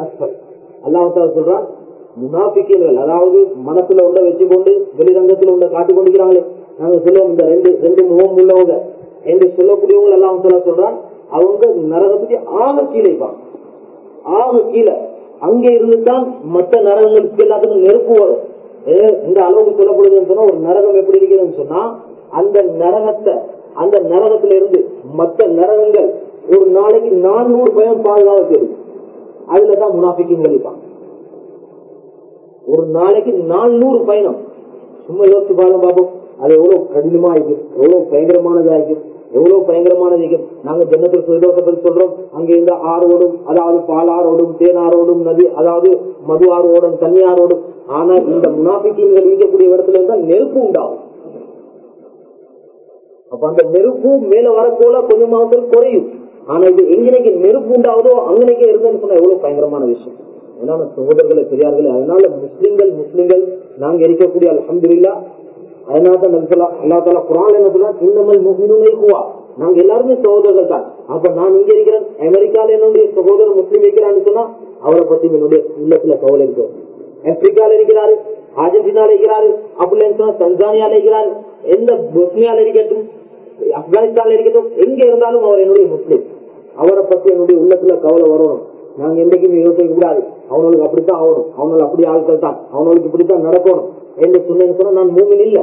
அஸ்பல் அல்லாஹ் தலா சொல்றான் முனாஃபிக்கின்கள் அதாவது மனசுல உள்ள வச்சுக்கொண்டு வெளிரங்கத்துல உள்ள காட்டிக் கொண்டிருக்கிறாங்களே. நாங்க சொல்லுவோம் இந்த ரெண்டு ரெண்டு முகம் உள்ளவங்க என்று சொல்லக்கூடியவங்க எல்லாம் சொல்றான் அவங்க நரகத்துக்கு ஆக கீழே ஆக கீழே. அங்கே இருந்துதான் மற்ற நரகங்களுக்கு எல்லாத்துக்கும் நெருப்பு வரும். இந்த அளவுக்கு சொல்லப்படுதுன்னு சொன்னா ஒரு நரகம் எப்படி இருக்குதுன்னு சொன்னா அந்த நரகத்தை அந்த நரகத்துல இருந்து மற்ற நரகங்கள் ஒரு நாளைக்கு நானூறு பயம் பாதுகாப்பு இருக்கு அதுலதான் முனாஃபிக்கின் கழிப்பான் ஒரு நாளைக்கு நானூறு பயணம். சும்மா யோசிச்சு பாருங்க பாப்போம். அது எவ்வளவு கடினமா இருக்கும் எவ்வளவு பயங்கரமானதா இருக்கும் எவ்வளவு பயங்கரமானது இருக்கும் நாங்க ஜன்னத்தில் சுதோஷத்தை சொல்றோம். அங்க இருந்த ஆறோடும் அதாவது பாலாரோடும் தேனாரோடும் நதி அதாவது மது ஆறோடும் தண்ணி ஆறோடும் ஆனா இந்த முனாபிக்கீன்கள் இருக்கக்கூடிய இடத்துல இருந்தா நெருப்பு உண்டாகும். அப்ப அந்த நெருப்பு மேல வரப்போல கொஞ்சமாக குறையும். ஆனா இது எங்கனைக்கு நெருப்பு உண்டாவதோ அங்கனைக்கே இருந்தேன்னு சொன்னா எவ்வளவு பயங்கரமான விஷயம். அதனால சகோதரர்களை பெரியார்களே அதனால முஸ்லிம்கள் முஸ்லிம்கள் நாங்க இருக்கக்கூடிய அலமதுல்லா அதனால தான் அல்லா தாலா குரான் என்ன சொல்லலாம் இன்னமல் முஸ்லிமுமே நாங்க எல்லாருமே சகோதரர்கள் தான். அப்ப நான் இங்க இருக்கிறேன் அமெரிக்கால என்னுடைய சகோதரர் முஸ்லீம் இருக்கிறான்னு சொன்னா அவரை பத்தி என்னுடைய உள்ளத்துல கவலை இருக்கிறோம் ஆப்பிரிக்கால இருக்கிறாரு அர்ஜென்டினால இருக்கிறாரு அப்படின்னு சொன்னா தன்சானியால இருக்கிறாரு எந்த பொஸ்னியால இருக்கட்டும் ஆப்கானிஸ்தான்ல இருக்கட்டும் எங்க இருந்தாலும் அவர் என்னுடைய முஸ்லீம் அவரை பத்தி என்னுடைய உள்ளத்துல கவலை வரணும் நாங்க என்னைக்குமே யோசிக்க கூடாது அவனுக்கு அப்படித்தான் ஆகணும் அவனுக்கு அப்படி ஆட்கள் தான் அவனுக்கு இப்படித்தான் நடக்கணும் என்று சொன்னேன்னு சொன்னா நான் மூமின் இல்ல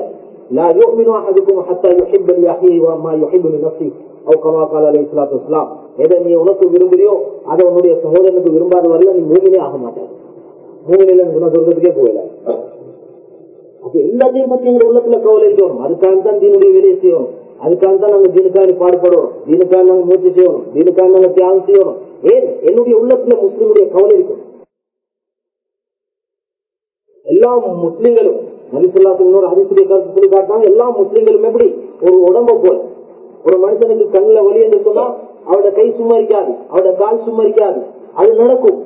لا يؤمن احدكم حتى يحب لاخيه وما يحب لنفسه او كما قال عليه الصلاه والسلام எதை நீ உனக்கு விரும்புறியோ அதை உன்னுடைய சகோதரனுக்கு விரும்பாத வரையில நீ மூமினே ஆக மாட்டார் மூமினில சொன்ன சொல்றதுக்கே போயில அப்ப எல்லாத்தையும் பத்தி எங்க உள்ளத்துல கவலை இருக்கணும் அதுக்காக தான் தீனுடைய வேலையை செய்யணும். அதுக்காக தான் நாங்க தீனுக்காக பாடுபடுவோம் தீனுக்காக நாங்க முயற்சி செய்யணும். தீனுக்காக நாங்க தியாகம் செய்யணும். ஏன்? என்னுடைய உள்ளத்துல முஸ்லிமுடைய கவலை இருக்கும் எல்லா முஸ்லிம்களும் மனுஷல்லாத்தினோட இன்னொரு ஹரிசுடைய கருத்து சொல்லி காட்டினாங்க எல்லா முஸ்லிம்களும் எப்படி? ஒரு உடம்ப போல. ஒரு மனுஷனுக்கு கண்ணுல வலி என்று சொன்னா அவட கை சும்மா இருக்காது. அவரோட கால் சும்மா இருக்காது. அது நடக்கும்.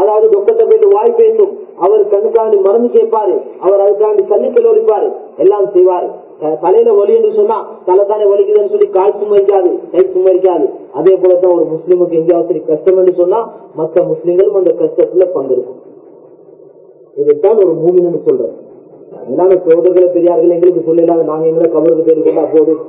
அதாவது டாக்டர்கிட்ட போயிட்டு வாய் பேசும். அவர் கண்ணுக்காண்டி மருந்து கேட்பாரு. அவர் அதுக்காண்டி கண்ணுக்கள் ஒழிப்பாரு எல்லாம் செய்வாரு. தலையில வலி என்று சொன்னா தலை தானே வலிக்குதுன்னு சொல்லி கால் சுமரிக்காது கை சுமரிக்காது அதே போலதான் ஒரு முஸ்லீமுக்கு எங்கேயாவது சரி கஷ்டம் என்று சொன்னா மற்ற முஸ்லீம்களும் அந்த கஷ்டத்துல பங்கெடுக்கும். இதைத்தான் ஒரு மூமின்னு சொல்றேன் அதனால சோதர்களை பெரியார்கள் எங்களுக்கு சொல்லலாம் நாங்க எங்களை கபருக்கு தேடி கொண்டா போதும்.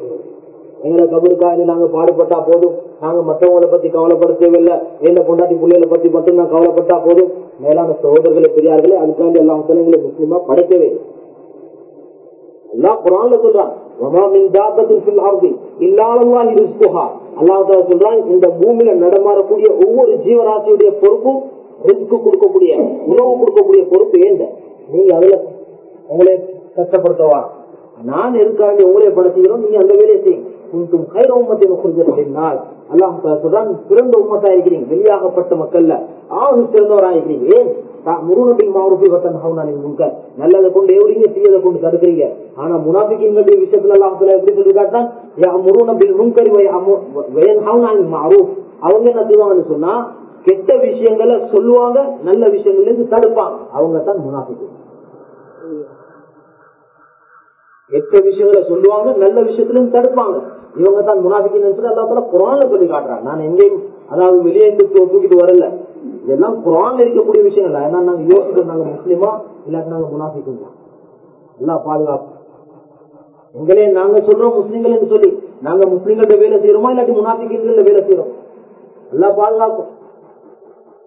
எங்களை கபருக்காக நாங்க பாடுபட்டா போதும். நாங்க மற்றவங்களை பத்தி கவலைப்படுத்தவில்லை எந்த பொண்டாட்டி பிள்ளைகளை பத்தி மட்டும் நான் கவலைப்பட்டா போதும். மேலான சகோதரர்களை பெரியார்களே அதுக்காண்டி எல்லாம் எங்களை முஸ்லீமா படைக்கவே எல்லாம் குரான்ல சொல்றான் சொல்றான் இந்த பூமியில நடமாறக்கூடிய ஒவ்வொரு ஜீவராசியுடைய பொறுப்பும் ரிஸ்க் கொடுக்கக்கூடிய உணவு கொடுக்கக்கூடிய பொறுப்பு ஏண்ட? நீங்க அதுல உங்களை கஷ்டப்படுத்தவா? நான் எதுக்காக உங்களே படுத்துகிறோம் நீங்க அந்த வேலையை செய்யும் குண்டும் கைர உம்மத்தின் குறிஞ்சிருந்தால் அல்லாஹ் சொல்றான் பிறந்த உம்மத்தா இருக்கிறீங்க வெளியாகப்பட்ட மக்கள்ல. ஆக சிறந்தவரா இருக்கிறீங்க ஏன் முருகனின் மாவுறுப்பை வத்தன் ஹவுனானின் முன்கர். நல்லதை கொண்டு எவ்வளீங்க தீயதை கொண்டு தடுக்கிறீங்க. ஆனா முனாபிக்கின்களுடைய விஷயத்துல எல்லாம் எப்படி சொல்லி முருகனபின் முன்கரி வயன் ஹவுனானின் மாரூப் அவங்க என்ன செய்வாங்கன்னு சொன்னா கெட்ட விஷயங்களை சொல்லுவாங்க நல்ல விஷயங்கள்ல இருந்து தடுப்பாங்க. அவங்க தான் முனாபிக்கு கெட்ட விஷயங்களை சொல்லுவாங்க நல்ல விஷயத்துல இருந்து தடுப்பாங்க. இவங்க தான் முனாபிக்கின்னு சொல்லி அல்லா குரான்ல சொல்லி காட்டுறாங்க நான் எங்கேயும் அதாவது வெளியே இருந்து தூக்கிட்டு வரல. இதெல்லாம் குரான்ல இருக்கக்கூடிய விஷயம் இல்ல. ஏன்னா நாங்க யோசிக்கிறோம் நாங்க முஸ்லீமா இல்லாட்டி நாங்க முனாபிக்குங்களா எல்லாம் பாதுகாப்பு. எங்களே நாங்க சொல்றோம் முஸ்லீம்கள் என்று சொல்லி. நாங்க முஸ்லீம்கள வேலை செய்யறோமா இல்லாட்டி முனாபிக்கின்ற வேலை செய்யறோம்? எல்லாம் பாதுகாக்கும்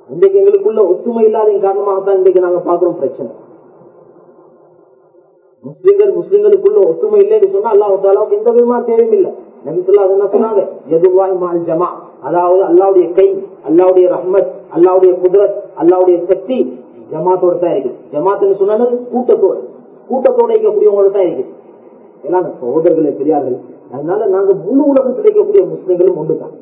இன்றைக்கு எங்களுக்குள்ள ஒத்துமை இல்லாத காரணமாகத்தான் இன்றைக்கு நாங்க பாக்குறோம் பிரச்சனை. முஸ்லீம்கள் முஸ்லிம்களுக்குள்ள ஒத்துமை இல்லைன்னு சொன்னா அல்லாஹ் எந்த விதமா இல்லை. நபிசுல்லா என்ன சொன்னாங்க எதுவாய் மால் ஜமா. அதாவது அல்லாவுடைய கை அல்லாவுடைய ரஹ்மத் அல்லாவுடைய குதிரத் அல்லாவுடைய சக்தி ஜமாத்தோட தான் இருக்குது. ஜமாத்துன்னு சொன்னது கூட்டத்தோடு. கூட்டத்தோட இருக்கக்கூடியவங்களோட தான் இருக்குது. எல்லாம் சகோதரர்களே பெரியார்கள் அதனால நாங்க முழு உலகத்தில் இருக்கக்கூடிய முஸ்லிம்களும் ஒன்றுதான்.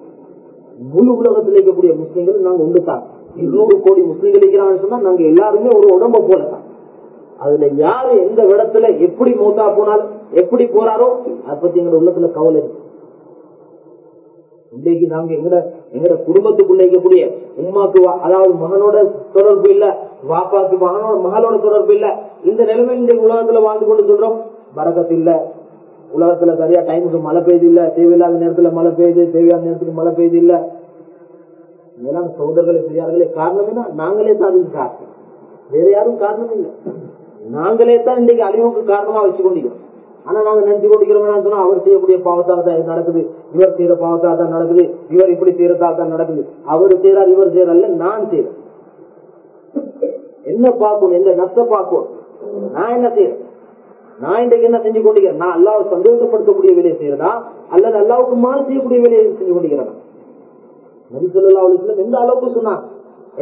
முழு உலகத்தில் இருக்கக்கூடிய முஸ்லிம்களும் நாங்க ஒன்றுதான். இருநூறு கோடி முஸ்லிம்கள் இருக்கிறாங்கன்னு சொன்னா நாங்க எல்லாருமே ஒரு உடம்ப போலதான். அதுல யாரு எந்த இடத்துல எப்படி மூத்தா போனாலும் எப்படி போறாரோ அதை பத்தி எங்க உள்ளத்துல கவலை இருக்கு. இன்றைக்கு நாங்க எங்கட எங்கட குடும்பத்துக்குள்ள இருக்கக்கூடிய உமாக்கு அதாவது மகனோட தொடர்பு இல்ல வாப்பாக்கு மகனோட மகளோட தொடர்பு இல்ல இந்த நிலைமை இன்றைக்கு உலகத்துல வாழ்ந்து கொண்டு சொல்றோம். பரகத்து இல்ல. உலகத்துல சரியா டைமுக்கு மழை பெய்து இல்ல தேவையில்லாத நேரத்துல மழை பெய்யுது தேவையான நேரத்துக்கு மழை பெய்து இல்ல. இதெல்லாம் சகோதரர்களே பெரியார்களே காரணம் என்ன? நாங்களே தான் அதுக்கு காரணம். வேற யாரும் காரணம் இல்லை. நாங்களே தான் இன்னைக்கு அழிவுக்கு காரணமா வச்சு கொண்டிருக்கோம் ஆனா நாங்க நினைச்சு கொண்டிருக்கிறோம் சொன்னா அவர் செய்யக்கூடிய பாவத்தால் தான் நடக்குது. இவர் செய்யற பாவத்தால் தான் நடக்குது. இவர் இப்படி செய்யறதால் தான் நடக்குது. அவர் செய்யறார் இவர் செய்யறல்ல நான் செய்யறேன் என்ன பார்க்கணும் எந்த நஷ்ட பார்க்கணும் நான் என்ன செய்யறேன் நான் இன்றைக்கு என்ன செஞ்சு கொண்டிருக்கிறேன்? நான் அல்லாவை சந்தோஷப்படுத்தக்கூடிய வேலையை செய்யறதா அல்லது அல்லாவுக்கு மாறு செய்யக்கூடிய வேலையை செஞ்சு கொண்டிருக்கிறேன் நபி சொல்லா எந்த அளவுக்கு சொன்னாங்க?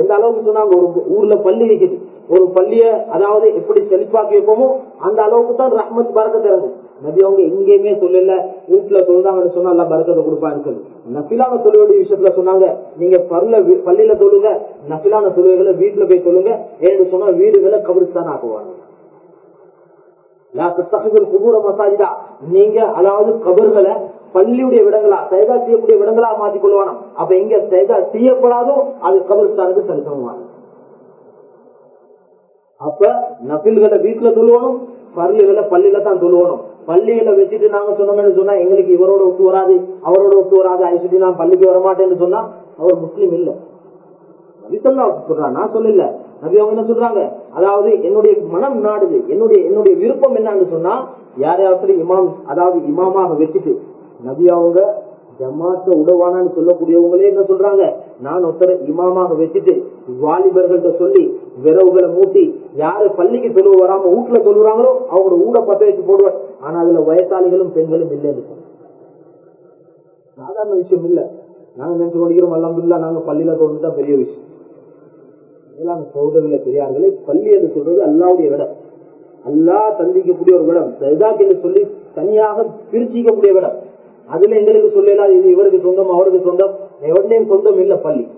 எந்த அளவுக்கு சொன்னாங்க? ஒரு ஊர்ல பள்ளி வைக்குது. ஒரு பள்ளிய அதாவது எப்படி செழிப்பாக்கி வைப்போமோ அந்த அளவுக்கு தான் ரஹ்மத் பறக்க திறந்து நபி அவங்க எங்கேயுமே சொல்லல வீட்டுல தொழுதாங்கன்னு சொன்னா எல்லாம் பறக்கத்தை கொடுப்பான்னு சொல்லி. நபிலான தொழுவுடைய விஷயத்துல சொன்னாங்க நீங்க பல்ல பள்ளியில தொழுங்க நபிலான தொழுகைகளை வீட்டுல போய் தொழுங்க ஏன்னு சொன்னா வீடுகளை கபரிஸ்தான் ஆக்குவாங்க. நீங்க அதாவது கபர்களை பள்ளியுடைய விடங்களா சைதா செய்யக்கூடிய விடங்களா மாத்திக் கொள்வானா அப்ப எங்க சைதா செய்யப்படாதோ அது கபரிஸ்தானுக்கு சரிசமமான அப்ப நபில்களை வீட்டுல தொழுவணும் பள்ளிகளை பள்ளியில தான் தொழுவணும் பள்ளிகளை வச்சுட்டு நாங்க சொன்னோம்னு சொன்னா எங்களுக்கு இவரோட ஒத்து வராது அவரோட ஒத்து வராது. ஐசுட்டி நான் பள்ளிக்கு வரமாட்டேன்னு சொன்னா அவர் முஸ்லீம் இல்ல. நபி சொல்லா சொல்றா நான் சொல்லல. நபி அவங்க என்ன சொல்றாங்க? அதாவது என்னுடைய மனம் நாடுது. என்னுடைய என்னுடைய விருப்பம் என்னன்னு சொன்னா யாரையாவது இமாம் அதாவது இமாமாக வச்சுட்டு நபி அவங்க ஜமாத்த உடவானான்னு சொல்லக்கூடியவங்களே என்ன சொல்றாங்க? நான் ஒருத்தரை இமாமாக வச்சுட்டு வாலிபர்கள்ட்ட சொல்லி விரவுகளை மூட்டி யாரு பள்ளிக்கு தொழுவு வராம வீட்டுல தொழுறாங்களோ அவங்களோட ஊட பத்த வச்சு போடுவார் ஆனா அதுல வயசாளிகளும் பெண்களும் இல்லைன்னு சொல்ல சாதாரண விஷயம் இல்ல. நாங்க நினைச்சு கொண்டிருக்கிறோம் அல்லாம நாங்க பள்ளியில தோணுதான் பெரிய விஷயம். இதெல்லாம் சகோதரர்களே பெரியார்களே பள்ளி என்று சொல்றது அல்லாவுடைய விடம். அல்லா தந்திக்கக்கூடிய ஒரு விடம். சைதாக் என்று சொல்லி தனியாக பிரிச்சிக்கக்கூடிய விடம். அதுல எங்களுக்கு சொல்லலாம் இது இவருக்கு சொந்தம் அவருக்கு சொந்தம். எவருடையும் சொந்தம் இல்ல பள்ளி.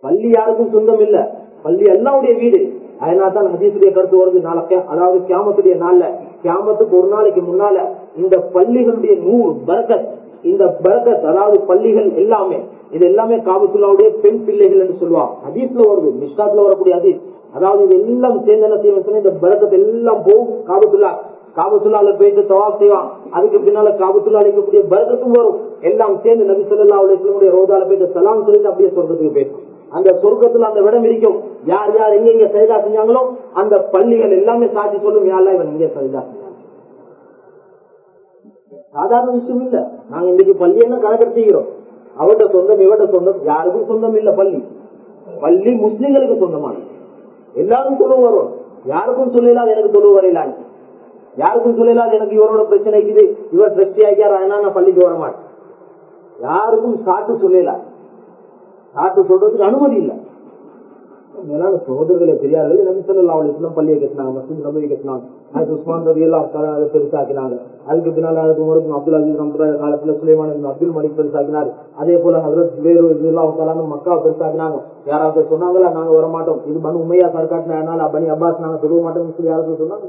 பள்ளி யாருக்கும் சொந்தம் இல்ல. பள்ளி எல்லாவுடைய வீடு. அதனால தான் ஹதீசுடைய கருத்து வருது நாளைக்கு அதாவது கியாமத்துடைய நாள்ல கியாமத்துக்கு ஒரு நாளைக்கு முன்னால இந்த பள்ளிகளுடைய நூறு பரகத் இந்த பரகத் அதாவது பள்ளிகள் எல்லாமே இது எல்லாமே காபத்துல்லாவுடைய பெண் பிள்ளைகள் என்று சொல்லுவாங்க. ஹதீஸ்ல வருது மிஸ்டாத்துல வரக்கூடிய ஹதீஸ். அதாவது இது எல்லாம் சேர்ந்து என்ன செய்வோம் இந்த பரகத் எல்லாம் போகும் காபத்துல்லா. காபத்துள்ளால போயிட்டு தவாப் செய்வான். அதுக்கு பின்னால காபத்துள்ளா அழைக்கக்கூடிய பரகத்தும் வரும். எல்லாம் சேர்ந்து நபி சொல்லா உலகத்தினுடைய ரோதால போயிட்டு சலாம் சொல்லிட்டு அப்படியே சொர்க்கத்துக்கு போயிடும் அந்த சொர்க்கத்துல அந்த விடம் இருக்கும். யார் யார் எங்க எங்க சரிதா செஞ்சாங்களோ அந்த பள்ளிகள் எல்லாமே சாட்சி சொல்லும் யாரெல்லாம் இவன் இங்கே சரிதா செஞ்சாங்க சாதாரண விஷயம் இல்ல. நாங்க இன்னைக்கு பள்ளி என்ன கணக்கு அவட்ட சொந்தம் இவட்ட சொந்தம் யாருக்கும் சொந்தம் இல்ல பள்ளி. பள்ளி முஸ்லிம்களுக்கு சொந்தமான எல்லாரும் தொழுவு வரும். யாருக்கும் சொல்லலாது எனக்கு தொழுவு வரையிலான்னு யாருக்கும் சொல்லலாது எனக்கு இவரோட பிரச்சனை இருக்குது. இவர் திருஷ்டி ஆகியார் அதனால நான் பள்ளிக்கு வர மாட்டேன் யாருக்கும் சாட்டு சொல்லல. சாட்டு சொல்றதுக்கு அனுமதி இல்லை. மேலான சகோதரர்களை பெரியார்கள் நபி சொல்லா அலிஸ்லாம் பள்ளியை கட்டினாங்க மசூத் நபி கட்டினாங்க. அதுக்கு உஸ்மான் ரவி எல்லாம் பெருசாக்கினாங்க. அதுக்கு பின்னால் அதுக்கு உமருக்கு அப்துல் அஜீஸ் ரம்துல்லா காலத்துல சுலைமான் அப்துல் மலிக் பெருசாக்கினார். அதே போல ஹசரத் வேறு இதெல்லாம் காலம் மக்கா பெருசாக்கினாங்க. யாராவது சொன்னாங்களா? நாங்க வரமாட்டோம். இது பண்ணு உண்மையா சர்க்காட்டினால பனி அப்பாஸ் நாங்க சொல்ல மாட்டோம்னு சொல்லி யாராவது சொன்னாங்க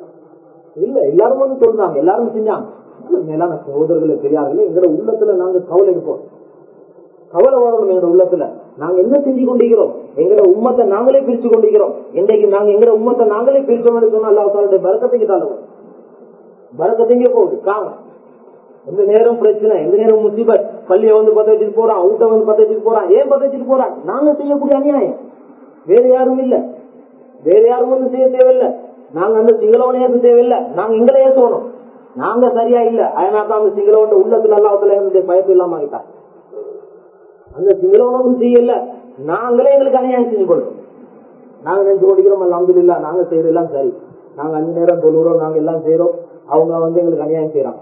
இல்ல எல்லாரும் வந்து சொல்றாங்க. எல்லாரும் செஞ்சாங்க. மேலான சகோதரர்களை பெரியார்களே எங்களோட உள்ளத்துல நாங்க கவலை இருப்போம். கவலை வரணும் எங்களோட உள்ளத்துல. நாங்க என்ன செஞ்சு கொண்டிருக்கிறோம்? எங்களோட உம்மத்தை நாங்களே பிரிச்சு கொண்டிருக்கிறோம். இன்றைக்கு நாங்க எங்களோட உம்மத்தை நாங்களே பிரிச்சோம்னு சொன்னா அல்லாஹ் பறக்கத்துக்கு தாழ்வோம் பறக்கத்துங்க போகுது? காம எந்த நேரம் பிரச்சனை? எந்த நேரம் முசிபத்? பள்ளியை வந்து பத்த வச்சுட்டு போறான் ஊட்ட வந்து பத்த வச்சுட்டு போறான் ஏன் பத்த வச்சுட்டு போறான்? நாங்க செய்யக்கூடிய அநியாயம். வேற யாரும் இல்ல. வேற யாரும் வந்து செய்ய தேவையில்லை. நாங்க அந்த சிங்களவனை ஏற்ற தேவையில்லை. நாங்க எங்களை ஏசணும் நாங்க சரியா இல்ல. அதனால தான் அந்த சிங்களவன் உள்ளத்துல அல்லாஹத்துல என்னுடைய பயப்பு இல்லாம ஆகிட்டான் அந்த சிங்களவனும் செய்யல. நாங்களே எங்களுக்கு அநியாயம் செஞ்சு கொள்றோம் நாங்க நினைச்சு கொண்டிருக்கிறோம் இல்ல நாங்க செய்யறதெல்லாம் சரி. நாங்க அஞ்சு நேரம் தொழுகிறோம் நாங்க எல்லாம் செய்யறோம் அவங்க வந்து எங்களுக்கு அநியாயம் செய்யறாங்க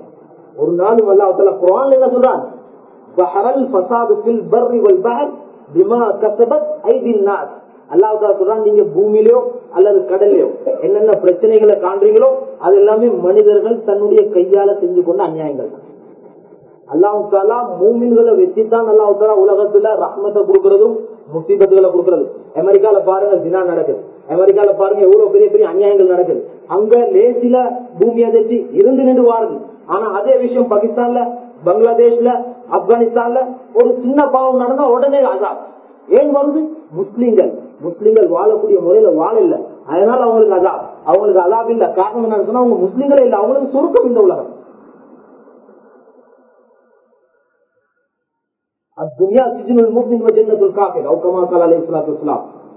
ஒரு நாள் அல்லாஹத்துல குரான் என்ன சொல்றான்? பஹரல் பசாது ஃபில் பர்ரி வல் பஹர் பிமா கசபத் ஐதின் நாஸ். அல்லாஹ் சொல்றான் நீங்க பூமியிலயோ அல்லது கடல்லையோ என்னென்ன பிரச்சனைகளை காண்றீங்களோ அது எல்லாமே மனிதர்கள் தன்னுடைய கையால செஞ்சு கொண்ட அநியாயங்கள். தான் அல்லாஹு மூமின்களை வச்சுதான் அல்லாஹு தாலா உலகத்துல ரஹ்மத்தை கொடுக்கறதும் முசீபத்துகளை கொடுக்கறது அமெரிக்கால பாருங்க தினா நடக்குது. அமெரிக்கால பாருங்க எவ்வளவு பெரிய பெரிய அநியாயங்கள் நடக்குது. அங்க லேசில பூமி அதிர்ச்சி இருந்து நின்று வாருது ஆனா அதே விஷயம் பாகிஸ்தான்ல பங்களாதேஷ்ல ஆப்கானிஸ்தான்ல ஒரு சின்ன பாவம் நடந்தா உடனே அதான் ஏன் வருது? முஸ்லீம்கள். முஸ்லிம்கள் வாழக்கூடிய முறையில வாழ இல்ல. அதனால அவங்களுக்கு அதாப். அவங்களுக்கு அதாப் இல்ல. காரணம் என்ன சொன்னா அவங்க முஸ்லிம்களே இல்ல. அவங்களுக்கு சுருக்கம் இந்த உலகம்.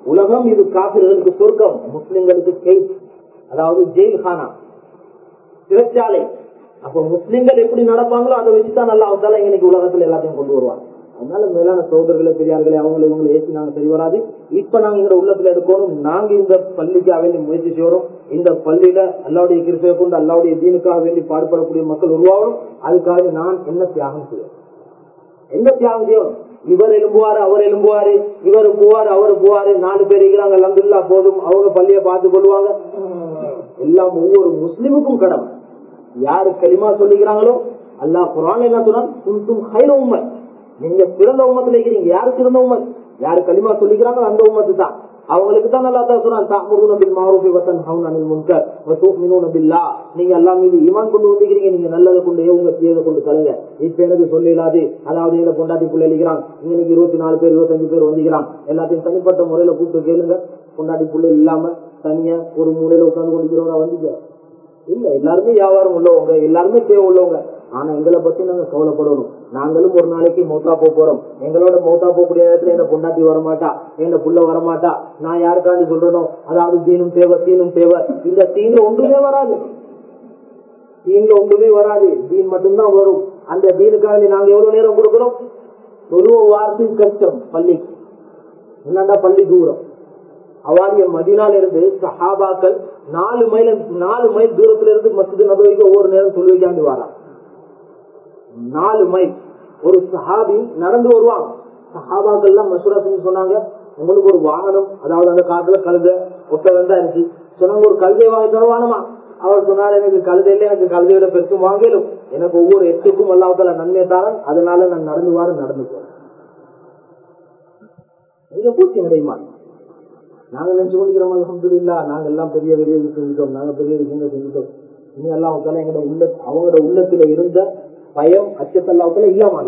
உலகம் இது காபிர்களுக்கு சொர்க்கம். முஸ்லிம்களுக்கு அதாவது ஜெயில் ஹானா சிறைச்சாலை. அப்ப முஸ்லிம்கள் எப்படி நடப்பாங்களோ அதை வச்சுதான் நல்லா அவத்தால இன்னைக்கு உலகத்துல எல்லாத்தையும் கொண்டு வருவாங்க அதனால மேலான சோதர்களே பெரியார்களே அவங்களை இவங்களை ஏற்றி நாங்க சரி வராது. இப்ப நாங்க இந்த உள்ளத்துல எடுக்கணும் நாங்க இந்த பள்ளிக்காக வேண்டி முயற்சி செய்யறோம். இந்த பள்ளியில அல்லாவுடைய கிருப்பையை கொண்டு அல்லாவுடைய தீனுக்காக வேண்டி பாடுபடக்கூடிய மக்கள் உருவாகணும். அதுக்காக நான் என்ன தியாகம் செய்யணும்? என்ன தியாகம் செய்யணும்? இவர் எழும்புவாரு அவர் எழும்புவாரு. இவர் போவாரு அவர் போவாரு. நாலு பேர் இருக்கிறாங்க அலமதுல்லா போதும். அவங்க பள்ளியை பார்த்து கொள்வாங்க. எல்லாம் ஒவ்வொரு முஸ்லிமுக்கும் கடமை யாரு களிமா சொல்லிக்கிறாங்களோ அல்லா குரான் என்ன சொன்னான்? குண்டும் ஹைர உண்மை நீங்க சிறந்த உமத்துல இருக்கிறீங்க யாரு சிறந்த உண்மை யாரு களிமா சொல்லிக்கிறாங்களோ அந்த உமத்து தான் அவங்களுக்கு தான் நல்லா தான் சொன்னான் தாமுருன பில் மாரூபி வசன் ஹவுன் அனில் முன்கர் வதூமினூன பில்லா. நீங்க எல்லாம் மீது ஈமான் கொண்டு வந்துக்கிறீங்க நீங்க நல்லதை கொண்டு உங்க தீயதை கொண்டு தருங்க இப்ப எனக்கு சொல்லிடாது அதாவது என்ன பொண்டாட்டி புள்ள எழுகிறான் இன்னைக்கு இருபத்தி நாலு பேர் இருபத்தஞ்சு பேர் வந்துக்கிறான். எல்லாத்தையும் தனிப்பட்ட முறையில கூப்பிட்டு கேளுங்க. பொண்டாட்டி புள்ள இல்லாம தனியா ஒரு மூலையில உட்கார்ந்து கொண்டிருக்கிறவங்க வந்தீங்க இல்ல எல்லாருமே வியாபாரம் உள்ளவங்க எல்லாருமே தேவை உள்ளவங்க. ஆனா எங்களை பத்தி நாங்க கவலைப்படணும். நாங்களும் ஒரு நாளைக்கு மௌத்தா போக போறோம். எங்களோட மௌத்தா போகக்கூடிய நேரத்துல என்ன பொண்டாட்டி வரமாட்டா? என்ன புள்ள வரமாட்டா? நான் யாருக்காண்டி சொல்றனோ? அதாவது தீனும் தேவை தீனும் தேவை. இந்த தீன்ல ஒன்றுமே வராது. தீன்ல ஒன்றுமே வராது. தீன் மட்டும்தான் வரும். அந்த தீனுக்காண்டி நாங்க எவ்வளவு நேரம் கொடுக்கிறோம்? ஒரு வாரத்துக்கு கஷ்டம் பள்ளிக்கு. என்னடா பள்ளி தூரம். அவாரிய மதினால இருந்து சஹாபாக்கள் நாலு மைல் நாலு மைல் தூரத்துல இருந்து மசித நபவிக்கு ஒவ்வொரு நேரம் சொல்லி வைக்காண்டு வாரான் நாலு மைல். ஒரு சஹாபி நடந்து வருவாங்க சஹாபாக்கள் எல்லாம் மசூரா செஞ்சு சொன்னாங்க உங்களுக்கு ஒரு வாகனம் அதாவது அந்த காலத்துல கழுத ஒட்ட வந்தா இருந்துச்சு. சொன்னாங்க ஒரு கழுதை வாங்கி தருவானமா? அவர் சொன்னார் எனக்கு கழுதையில எனக்கு கழுதையோட பெருசும் வாங்கலும் எனக்கு ஒவ்வொரு எட்டுக்கும் அல்லாவதால நன்மை தாரன் அதனால நான் நடந்து வார நடந்து போறேன். பூச்சி போச்சு கிடையுமா நாங்க நினைச்சு கொண்டிருக்கிறோம் அலமதுல்லா நாங்க எல்லாம் பெரிய பெரிய விஷயம் செஞ்சுட்டோம். நாங்க பெரிய விஷயங்கள் செஞ்சுட்டோம். இனி எல்லாம் எங்களோட உள்ள அவங்களோட உள்ளத்துல இருந்த பயம் அச்சத்தல்லாவுக்குள்ள இல்லாம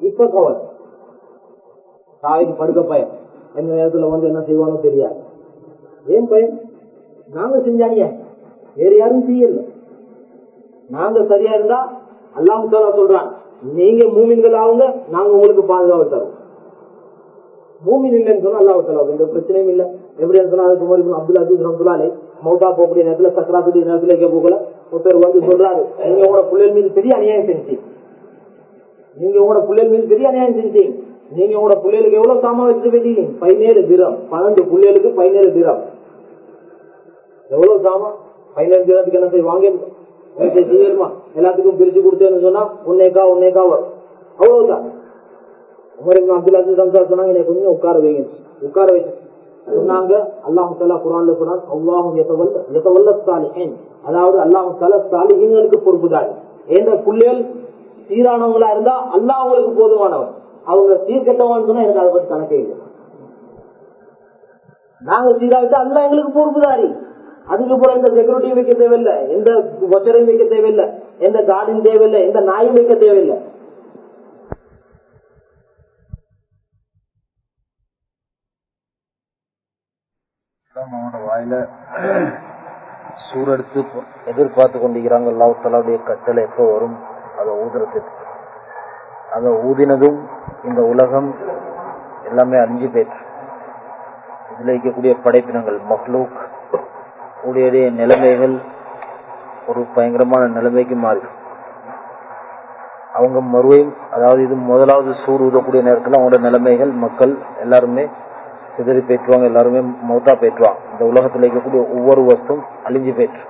இப்ப கவலை. தாய்க்கு படுக்க பயம். எந்த நேரத்துல வந்து என்ன செய்வானோ தெரியாது. ஏன் பயம்? நாங்க செஞ்சாங்க. வேற யாரும் செய்யல. நாங்க சரியா இருந்தா அல்லாஹ் தாலா சொல்றான் நீங்க மூமின்கள் ஆகுங்க நாங்க உங்களுக்கு பாதுகாப்பு தரோம் பூமியில் இல்லைன்னு சொன்னா அல்லாஹ் தலா எந்த பிரச்சனையும் இல்ல. எப்படி சொன்னா அதுக்கு அப்துல் அஜீஸ் ரம்துல்லாலே மௌதா போகக்கூடிய நேரத்துல சக்கராத்துடைய நேரத்துல கேட்க போகல. ஒருத்தர் வந்து சொல்றாரு நீங்க உங்களோட பிள்ளைகள் மீது பெரிய அநியாயம் செஞ்சீங்க நீங்க உங்களோட பிள்ளைகள் மீது பெரிய அநியாயம் செஞ்சீங்க நீங்க உங்களோட பிள்ளைகளுக்கு எவ்வளவு சாமான் வச்சுட்டு போயிட்டீங்க? பதினேழு திரம். பன்னெண்டு பிள்ளைகளுக்கு பதினேழு திரம். எவ்வளவு சாமான் பதினேழு திரத்துக்கு என்ன செய்ய வாங்க. செய்யணுமா எல்லாத்துக்கும் பிரிச்சு கொடுத்தேன்னு சொன்னா உன்னைக்கா உன்னைக்கா வரும். அவ்வளவுதான். உமர் அப்துல் அஜிஸ் சம்சா சொன்னாங்க என்னை கொஞ்சம் உட்கார வைங்க. உட்கார வச்சு சொன்னாங்க. அல்லாஹு தாலா குரான்ல சொன்னான் அல்லாஹும் எத்தவல்ல எத்தவல்ல அதாவது அல்லாஹு தாலா சாலிஹின்களுக்கு பொறுப்புதாரி எந்த பிள்ளைகள் சீரானவங்களா இருந்தா அல்லாஹ் அவங்களுக்கு போதுமானவர். அவங்க சீர்கெட்டவான்னு சொன்னா எனக்கு அதை பத்தி கணக்கே இல்லை. நாங்க சீராவிட்டா அல்லா எங்களுக்கு பொறுப்புதாரி. அதுக்கு போல எந்த செக்யூரிட்டியும் வைக்க தேவையில்லை. எந்த ஒச்சரையும் வைக்க தேவையில்லை. எந்த கார்டும் தேவையில்லை. எந்த நாயும் வைக்க தேவையில்லை. அவனோட வாயில சூரெடுத்து எதிர்பார்த்து கொண்டிருக்கிறாங்க. அல்லாஹாலாவுடைய கட்டளை எப்போ வரும்? அதை ஊதுறதுக்கு. அதை ஊதினதும் இந்த உலகம் எல்லாமே அழிஞ்சு போயிற்று இதில் இருக்கக்கூடிய படைப்பினங்கள் மஹ்லூக் உடைய நிலைமைகள் ஒரு பயங்கரமான நிலைமைக்கு மாறி. அவங்க மறுவையும் அதாவது இது முதலாவது சூர் ஊதக்கூடிய நேரத்தில் அவங்களோட நிலைமைகள் மக்கள் எல்லாருமே சிதறி போயிட்டுவாங்க எல்லாருமே மௌத்தா போயிட்டுவாங்க இந்த உலகத்தில் இருக்கக்கூடிய ஒவ்வொரு வஸ்தும் அழிஞ்சு போயிட்டு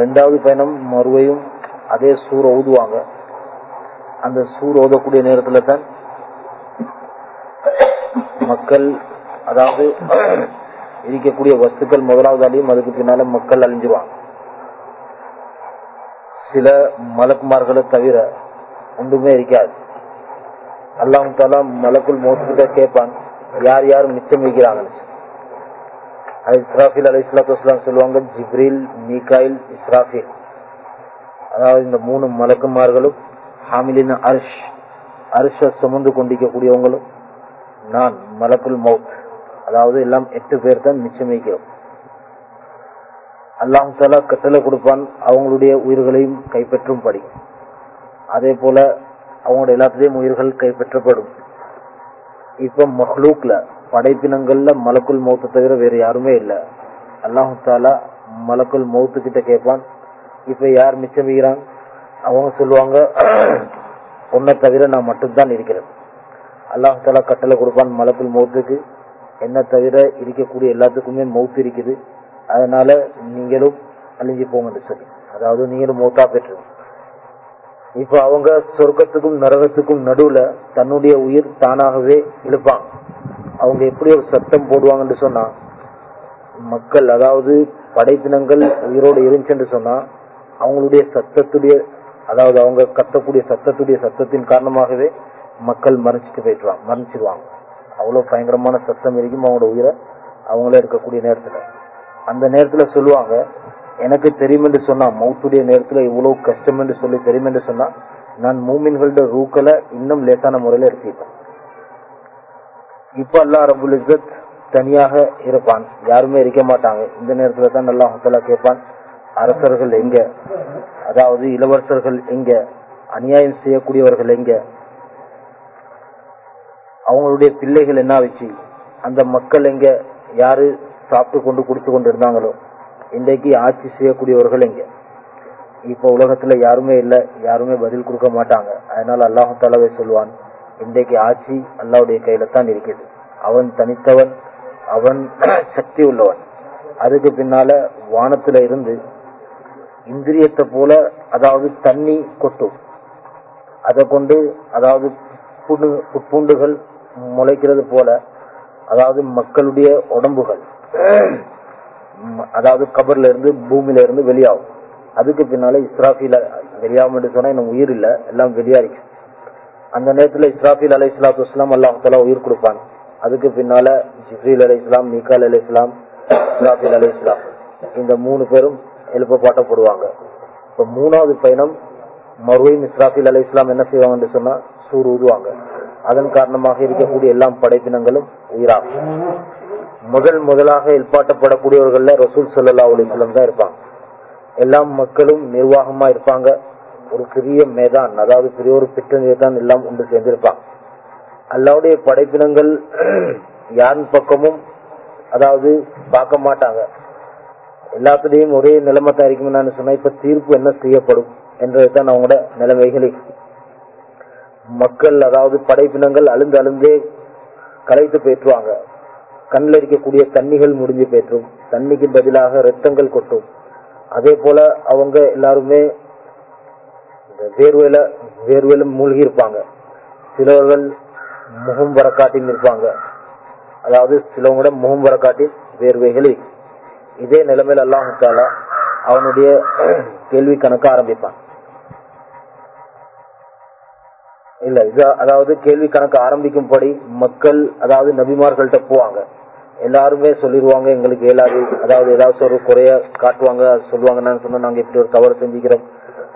ரெண்டாவது பயணம் மறுவையும் அதே சூர் ஊதுவாங்க. அந்த சூர் ஓதக்கூடிய நேரத்தில் தான் மக்கள் அதாவது இருக்கக்கூடிய வஸ்துக்கள் முதலாவது அழியும் அதுக்கு பின்னால மக்கள் அழிஞ்சிருவாங்க. சில மலக்குமார்களை தவிர ஒன்றுமே இருக்காது. அல்லாம் தாலா மலக்குள் மோத்துக்கிட்ட கேட்பான் யார் யார் மிச்சம் வைக்கிறாங்கன்னு இஸ்ராஃபில் அலி இஸ்லாத்து சொல்லுவாங்க ஜிப்ரில் மீகாயில் இஸ்ராஃபில். அதாவது இந்த மூணு மலக்குமார்களும் ஹாமிலின் அர்ஷ் அரிஷ சுமந்து கொண்டிருக்கக்கூடியவங்களும் நான் மலக்குல் மவுத் அதாவது எல்லாம் எட்டு பேர் தான் மிச்சம் வைக்கிறோம் அல்லாம் தாலா கட்டளை கொடுப்பான் அவங்களுடைய உயிர்களையும் கைப்பற்றும் படி அதே போல அவங்களோட எல்லாத்துலேயும் உயிர்கள் கைப்பற்றப்படும். இப்ப மஹ்லூக்ல படைப்பினங்கள்ல மலக்குள் மௌத்தை தவிர வேற யாருமே இல்ல. அல்லாஹு தாலா மலக்குள் மௌத்து கிட்ட கேட்பான் இப்ப யார் மிச்சம் வைக்கிறாங்க அவங்க சொல்லுவாங்க உன்னை தவிர நான் மட்டும்தான் இருக்கிறேன். அல்லாஹு தாலா கட்டளை கொடுப்பான் மலக்குள் மௌத்துக்கு. என்ன தவிர இருக்கக்கூடிய எல்லாத்துக்குமே மௌத்து இருக்குது. அதனால நீங்களும் அழிஞ்சு போங்கன்னு சொல்லி. அதாவது நீங்களும் மௌத்தா பெற்று இப்ப அவங்க சொர்க்கத்துக்கும் நரகத்துக்கும் நடுவுல தன்னுடைய உயிர் தானாகவே இழுப்பாங்க அவங்க எப்படி ஒரு சத்தம் போடுவாங்கன்னு சொன்னா மக்கள் அதாவது படைத்தினங்கள் உயிரோடு இருந்துச்சுன்னு சொன்னா அவங்களுடைய சத்தத்துடைய அதாவது அவங்க கத்தக்கூடிய சத்தத்துடைய சத்தத்தின் காரணமாகவே மக்கள் மறைச்சிட்டு போயிட்டுவாங்க மறைச்சிடுவாங்க அவ்வளவு பயங்கரமான சத்தம் இருக்கும் அவங்களோட உயிரை? அவங்களே இருக்கக்கூடிய நேரத்துல. அந்த நேரத்துல சொல்லுவாங்க எனக்கு தெரியும் என்று சொன்னா மௌத்துடைய நேரத்துல இவ்வளவு கஷ்டம் என்று சொல்லி தெரியும் என்று சொன்னா நான் மூமின்களோட ரூக்களை இன்னும் லேசான முறையில எடுத்துப்பேன் இப்ப அல்லா ரபுல் இசத் தனியாக இருப்பான். யாருமே இருக்க மாட்டாங்க. இந்த நேரத்துல தான் நல்லா ஹோட்டலா கேட்பான் அரசர்கள் எங்க? அதாவது இளவரசர்கள் எங்க? அநியாயம் செய்யக்கூடியவர்கள் எங்க? அவங்களுடைய பிள்ளைகள் என்ன வச்சு அந்த மக்கள் எங்க? யாரு சாப்பிட்டு கொண்டு கொடுத்து கொண்டு இருந்தாங்களோ? இன்றைக்கு ஆட்சி செய்யக்கூடியவர்கள் இங்கே. இப்ப உலகத்துல யாருமே இல்ல யாருமே பதில் கொடுக்க மாட்டாங்க. அதனால அல்லாஹு தாலாவே சொல்லுவான் இன்றைக்கு ஆட்சி அல்லாவுடைய கையில தான் இருக்குது. அவன் தனித்தவன் அவன் சக்தி உள்ளவன். அதுக்கு பின்னால வானத்துல இருந்து இந்திரியத்தை போல அதாவது தண்ணி கொட்டும். அதை கொண்டு அதாவது புட்பூண்டுகள் முளைக்கிறது போல அதாவது மக்களுடைய உடம்புகள் அதாவது கபர்ல இருந்து பூமியில இருந்து வெளியாகும். அதுக்கு பின்னால இஸ்ராஃபில வெளியாகும் என்று சொன்னா இன்னும் உயிர் இல்ல எல்லாம் வெளியாயிருக்கு அந்த நேரத்துல இஸ்ராஃபில் அலை இஸ்லாத்து இஸ்லாம் அல்லாஹால உயிர் கொடுப்பாங்க. அதுக்கு பின்னால ஜிப்ரீல் அலை இஸ்லாம் மீகால் அலி இஸ்லாம் இஸ்ராஃபில் அலி இஸ்லாம் இந்த மூணு பேரும் எழுப்பப்பாட்டப்படுவாங்க இப்ப மூணாவது பயணம் மறுவையும் இஸ்ராஃபில் அலி இஸ்லாம் என்ன செய்வாங்கன்னு சொன்னா சூர் ஊதுவாங்க. அதன் காரணமாக இருக்கக்கூடிய எல்லாம் படைப்பினங்களும் உயிராகும். முதல் முதலாக எழுப்பாட்டப்படக்கூடியவர்கள்ல ரசூல் சல்லா அலிஸ்லம் தான் இருப்பாங்க. எல்லா மக்களும் நிர்வாகமா இருப்பாங்க. ஒரு பெரிய மேதான் அதாவது பெரிய ஒரு பிட்டணியை தான் எல்லாம் ஒன்று சேர்ந்திருப்பாங்க. அல்லாவுடைய படைப்பினங்கள் யாரின் பக்கமும் அதாவது பார்க்க மாட்டாங்க. எல்லாத்துலேயும் ஒரே நிலைமை தான் நான் சமைப்பேன் இப்ப தீர்ப்பு என்ன செய்யப்படும் என்றதுதான் அவங்களோட நிலைமைகளை மக்கள் அதாவது படைப்பினங்கள் அழுந்து அழுந்தே கலைத்து போயிட்டுவாங்க கண்ணில் இருக்கக்கூடிய தண்ணிகள் முடிஞ்சு போயிற்றும் தண்ணிக்கு பதிலாக ரத்தங்கள் கொட்டும். அதே போல அவங்க எல்லாருமே வேர்வையில வேர்வையில மூழ்கி இருப்பாங்க. சிலவர்கள் முகம் வர காட்டின்னு இருப்பாங்க. அதாவது சிலவங்களோட முகம் வர காட்டி வேர்வைகளில் இதே நிலைமையில் அல்லாஹு அவனுடைய கேள்வி கணக்க ஆரம்பிப்பான். இல்ல இது அதாவது கேள்வி கணக்கு ஆரம்பிக்கும்படி மக்கள் அதாவது நபிமார்கள்ட்ட போவாங்க. எல்லாருமே சொல்லிடுவாங்க எங்களுக்கு ஏழாவது அதாவது ஏதாவது ஒரு குறைய காட்டுவாங்க சொல்லுவாங்கன்னு சொன்னா நாங்க இப்படி ஒரு தவறு செஞ்சுக்கிறோம்.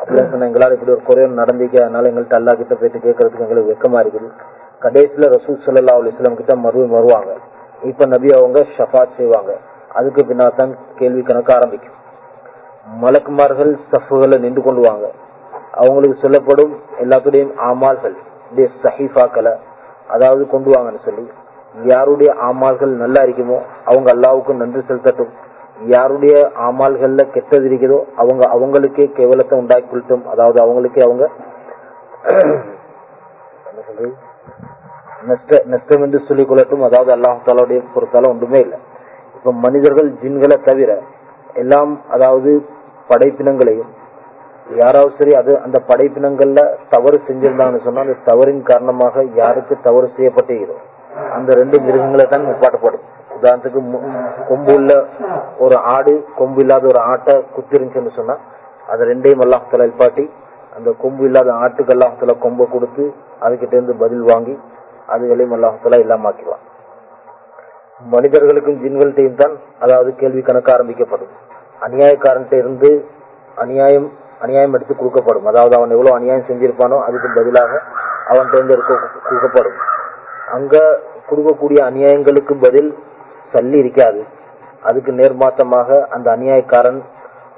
அப்படின்னு சொன்னா எங்களால இப்படி ஒரு குறைய நடந்திக்க அதனால எங்கள்கிட்ட அல்லா கிட்ட போயிட்டு கேட்கறதுக்கு எங்களுக்கு வெக்கமா இருக்குது. கடைசியில ரசூல் சல்லா அலிஸ்லாம் கிட்ட மறுபடியும் வருவாங்க. இப்ப நபி அவங்க ஷஃபாத் செய்வாங்க. அதுக்கு பின்னால் தான் கேள்வி கணக்கு ஆரம்பிக்கும். மலக்குமார்கள் சஃபுகளை நின்று கொண்டுவாங்க அவங்களுக்கு சொல்லப்படும் எல்லாத்துடையும் ஆமால்கள் சஹிஃபாக்களை அதாவது கொண்டு வாங்கன்னு சொல்லி. யாருடைய ஆமால்கள் நல்லா இருக்குமோ அவங்க அல்லாவுக்கு நன்றி செலுத்தட்டும். யாருடைய ஆமால்கள்ல கெட்டது இருக்குதோ அவங்க அவங்களுக்கே கேவலத்தை உண்டாக்கி கொள்ளட்டும் அதாவது அவங்களுக்கே அவங்க நஷ்ட நஷ்டம் என்று சொல்லிக் கொள்ளட்டும். அதாவது அல்லாஹாலுடைய பொறுத்தால ஒன்றுமே இல்லை. இப்ப மனிதர்கள் ஜின்களை தவிர எல்லாம் அதாவது படைப்பினங்களையும் யாராவது சரி அது அந்த படைப்பினங்கள்ல தவறு செஞ்சிருந்தாங்கன்னு சொன்னா அந்த தவறின் காரணமாக யாருக்கு தவறு செய்யப்பட்டிருக்கிறோம் அந்த ரெண்டு மிருகங்களை தான் முப்பாட்டப்படும் உதாரணத்துக்கு கொம்பு உள்ள ஒரு ஆடு கொம்பு இல்லாத ஒரு ஆட்டை குத்திருந்துச்சுன்னு சொன்னா அதை ரெண்டையும் அல்லாஹால எழுப்பாட்டி அந்த கொம்பு இல்லாத ஆட்டுக்கு அல்லாஹால கொம்பை கொடுத்து அதுகிட்ட இருந்து பதில் வாங்கி அதுகளையும் அல்லாஹால இல்லாமக்கிடுவான் மனிதர்களுக்கும் ஜின்கள்கிட்டையும் தான் அதாவது கேள்வி கணக்கு ஆரம்பிக்கப்படும். அநியாயக்காரன்ட்ட இருந்து அநியாயம் அநியாயம் எடுத்து கொடுக்கப்படும். அதாவது அவன் எவ்வளவு அநியாயம் செஞ்சிருப்பானோ அதுக்கு பதிலாக அவன்கிட்ட இருந்து கொடுக்கப்படும். அங்க கொடுக்கக்கூடிய அநியாயங்களுக்கு பதில் சல்லி இருக்காது. அதுக்கு நேர்மாற்றமாக அந்த அநியாயக்காரன்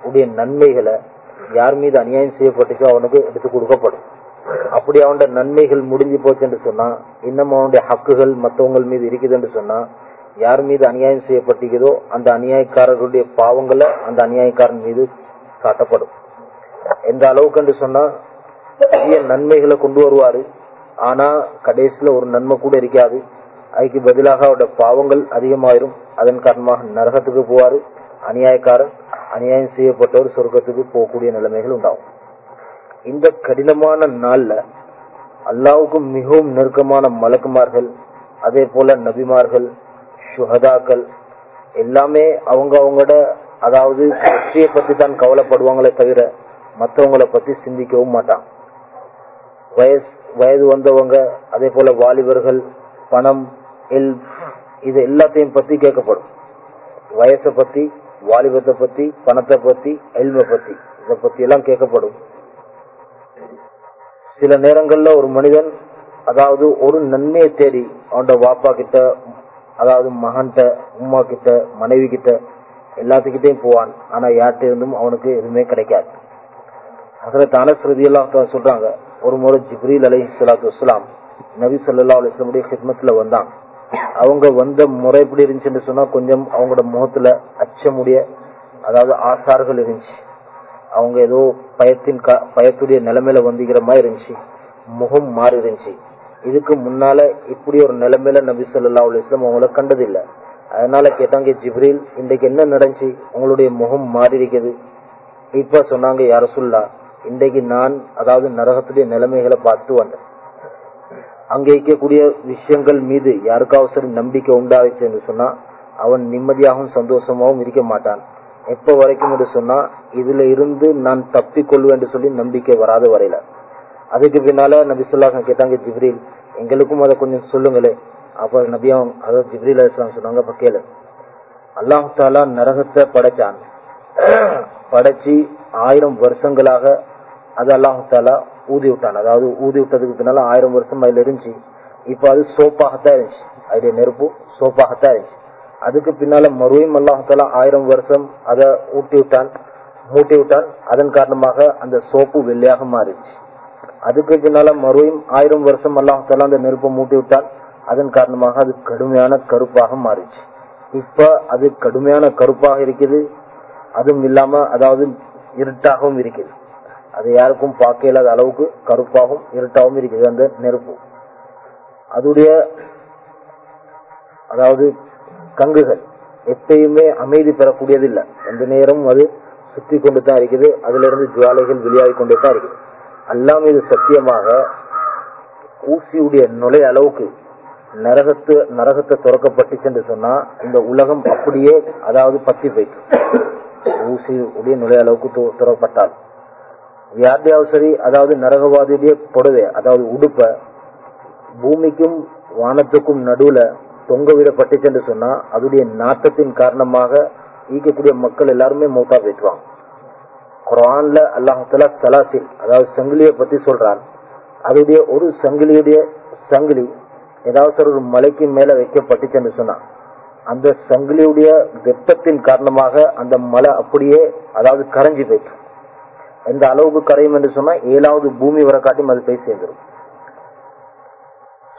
உடைய நன்மைகளை யார் மீது அநியாயம் செய்யப்பட்டுச்சோ அவனுக்கு எடுத்து கொடுக்கப்படும். அப்படி அவனோட நன்மைகள் முடிஞ்சு போச்சு என்று சொன்னா இன்னும் அவனுடைய ஹக்குகள் மற்றவங்க மீது இருக்குது என்று சொன்னா யார் மீது அநியாயம் செய்யப்பட்டிருக்கிறதோ அந்த அநியாயக்காரர்களுடைய பாவங்களை அந்த அநியாயக்காரன் மீது சாட்டப்படும். எந்த அளவுக்கு என்று சொன்னா பெரிய நன்மைகளை கொண்டு வருவாரு. ஆனா கடைசியில ஒரு நன்மை கூட இருக்காது. அதுக்கு பதிலாக அவருடைய பாவங்கள் அதிகமாயிரும். அதன் காரணமாக நரகத்துக்கு போவாரு. அநியாயக்காரன் அநியாயம் செய்யப்பட்டவர் சொர்க்கத்துக்கு போகக்கூடிய நிலைமைகள் உண்டாகும். இந்த கடினமான நாள்ல அல்லாவுக்கு மிகவும் நெருக்கமான மலக்குமார்கள் அதே போல நபிமார்கள் சுகதாக்கள் எல்லாமே அவங்க அவங்களோட அதாவது வெற்றியை பத்தி தான் கவலைப்படுவாங்களே தவிர மற்றவங்களை பத்தி சிந்திக்கவும் மாட்டான் வயசு வயது வந்தவங்க அதே போல வாலிபர்கள் பணம் எல் இது எல்லாத்தையும் பத்தி கேட்கப்படும். வயசை பத்தி வாலிபத்தை பத்தி பணத்தை பத்தி எல்மை பத்தி இதை பத்தி எல்லாம் கேட்கப்படும். சில நேரங்கள்ல ஒரு மனிதன் அதாவது ஒரு நன்மையை தேடி அவனோட வாப்பா கிட்ட அதாவது மகன்கிட்ட உமா கிட்ட மனைவி கிட்ட எல்லாத்துக்கிட்டையும் போவான். ஆனா யார்கிட்ட இருந்தும் அவனுக்கு எதுவுமே கிடைக்காது. அதுல தானஸ்ருதி எல்லாம் சொல்றாங்க ஒரு முறை ஜிப்ரீல் அலி சலாத்து வலாம் நபி சொல்லா அலிஸ்லமுடைய ஹித்மத்துல வந்தாங்க அவங்க வந்த முறை எப்படி இருந்துச்சுன்னு சொன்னா கொஞ்சம் அவங்களோட முகத்துல அச்சமுடைய அதாவது ஆசார்கள் இருந்துச்சு. அவங்க ஏதோ பயத்தின் பயத்துடைய நிலைமையில வந்துக்கிற மாதிரி இருந்துச்சு. முகம் மாறி இருந்துச்சு. இதுக்கு முன்னால இப்படி ஒரு நிலைமையில நபி சொல்லா அலிஸ்லாம் அவங்கள கண்டதில்லை. அதனால கேட்டாங்க ஜிப்ரீல் இன்றைக்கு என்ன நடந்துச்சு? உங்களுடைய முகம் மாறி இருக்குது. இப்ப சொன்னாங்க யார சொல்லா இன்றைக்கு நான் அதாவது நரகத்துடைய நிலைமைகளை பார்த்து வந்தேன். அங்கே இருக்கக்கூடிய விஷயங்கள் மீது யாருக்காவது சரி நம்பிக்கை உண்டாச்சுன்னு சொன்னா அவன் நிம்மதியாகவும் சந்தோஷமாகவும் இருக்க மாட்டான். எப்ப வரைக்கும் என்று சொன்னா இதுல இருந்து நான் தப்பி கொள்வேன் என்று சொல்லி நம்பிக்கை வராத வரையில. அதுக்கு பின்னால நபி சொல்லாஹ் கேட்டாங்க ஜிப்ரீல் எங்களுக்கும் அதை கொஞ்சம் சொல்லுங்களே. அப்ப நபியாவும் அதாவது ஜிப்ரீல் அலிஸ்லாம் சொன்னாங்க அப்ப கேளு. அல்லாஹு தாலா நரகத்தை படைச்சான். படைச்சு ஆயிரம் வருஷங்களாக அது அல்லாஹு ஊதி விட்டான். அதாவது ஊதி விட்டதுக்கு பின்னால ஆயிரம் வருஷம் அதுல இருந்துச்சு. இப்ப அது சோப்பாகத்தான் இருந்துச்சு. அதுடைய நெருப்பு சோப்பாகத்தான் இருந்துச்சு. அதுக்கு பின்னால மறுபடியும் அல்லாஹால ஆயிரம் வருஷம் அதை ஊட்டி விட்டான் மூட்டி விட்டான். அதன் காரணமாக அந்த சோப்பு வெள்ளையாக மாறிச்சு அதுக்கு பின்னால மறுபடியும் ஆயிரம் வருஷம் அல்லாஹால அந்த நெருப்பை மூட்டி விட்டான். அதன் காரணமாக அது கடுமையான கருப்பாக மாறிச்சு இப்ப அது கடுமையான கருப்பாக இருக்குது. அதுவும் இல்லாம அதாவது இருட்டாகவும் இருக்குது. அது யாருக்கும் பார்க்க இல்லாத அளவுக்கு கருப்பாகவும் இருட்டாகவும் இருக்குது. அந்த நெருப்பு. அதுடைய அதாவது கங்குகள் எப்பயுமே அமைதி பெறக்கூடியதில்லை. எந்த நேரமும் அது சுத்தி கொண்டு தான் இருக்குது. அதுல இருந்து ஜுவாலைகள் வெளியாகி கொண்டே தான் இருக்குது. அல்லாம இது சத்தியமாக ஊசியுடைய நுழை அளவுக்கு நரகத்து நரகத்தை துறக்கப்பட்டுச்சுன்னு சொன்னா இந்த உலகம் அப்படியே அதாவது பத்தி போயிட்டு. ஊசி உடைய நுழை அளவுக்கு து- துறப்பட்டால். யார்டையாவது சரி அதாவது நரகவாதியுடைய புடவை அதாவது உடுப்ப பூமிக்கும் வானத்துக்கும் நடுவுல தொங்க விடப்பட்டுச்சுன்னு சொன்னா அதுடைய நாட்டத்தின் காரணமாக ஈக்கக்கூடிய மக்கள் எல்லாருமே மௌத்தா போயிட்டுவாங்க. குரான்ல அல்லாஹால சலாசில் அதாவது சங்கிலியை பத்தி சொல்றான். அதுடைய ஒரு சங்கிலியுடைய சங்கிலி ஏதாவது ஒரு மலைக்கு மேல வைக்கப்பட்டுச்சுன்னு சொன்னா அந்த சங்கிலியுடைய வெப்பத்தின் காரணமாக அந்த மலை அப்படியே அதாவது கரைஞ்சி போயிட்டு எந்த அளவுக்கு கரையும் என்று சொன்னா ஏழாவது பூமி வர காட்டியும் அது போய் சேர்ந்துடும்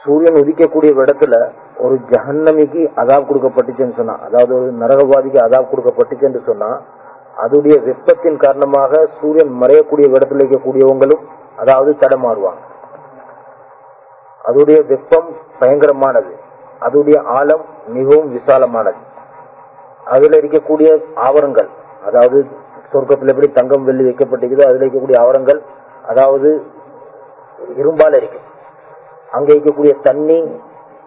சூரியன் உதிக்கக்கூடிய இடத்துல ஒரு ஜஹன்னமிக்கு அதாப் கொடுக்கப்பட்டுச்சுன்னு சொன்னா அதாவது ஒரு நரகவாதிக்கு அதாப் கொடுக்கப்பட்டுச்சுன்னு சொன்னா அதுடைய வெப்பத்தின் காரணமாக சூரியன் மறையக்கூடிய இடத்துல இருக்கக்கூடியவங்களும் அதாவது தடமாறுவாங்க. அதுடைய வெப்பம் பயங்கரமானது. அதுடைய ஆழம் மிகவும் விசாலமானது. அதுல இருக்கக்கூடிய ஆவரங்கள் அதாவது சொர்க்கத்தில் எப்படி தங்கம் வெள்ளி வைக்கப்பட்டிருக்குதோ அதுல இருக்கக்கூடிய ஆவரங்கள் அதாவது இரும்பால இருக்கும் அங்க இருக்கக்கூடிய தண்ணி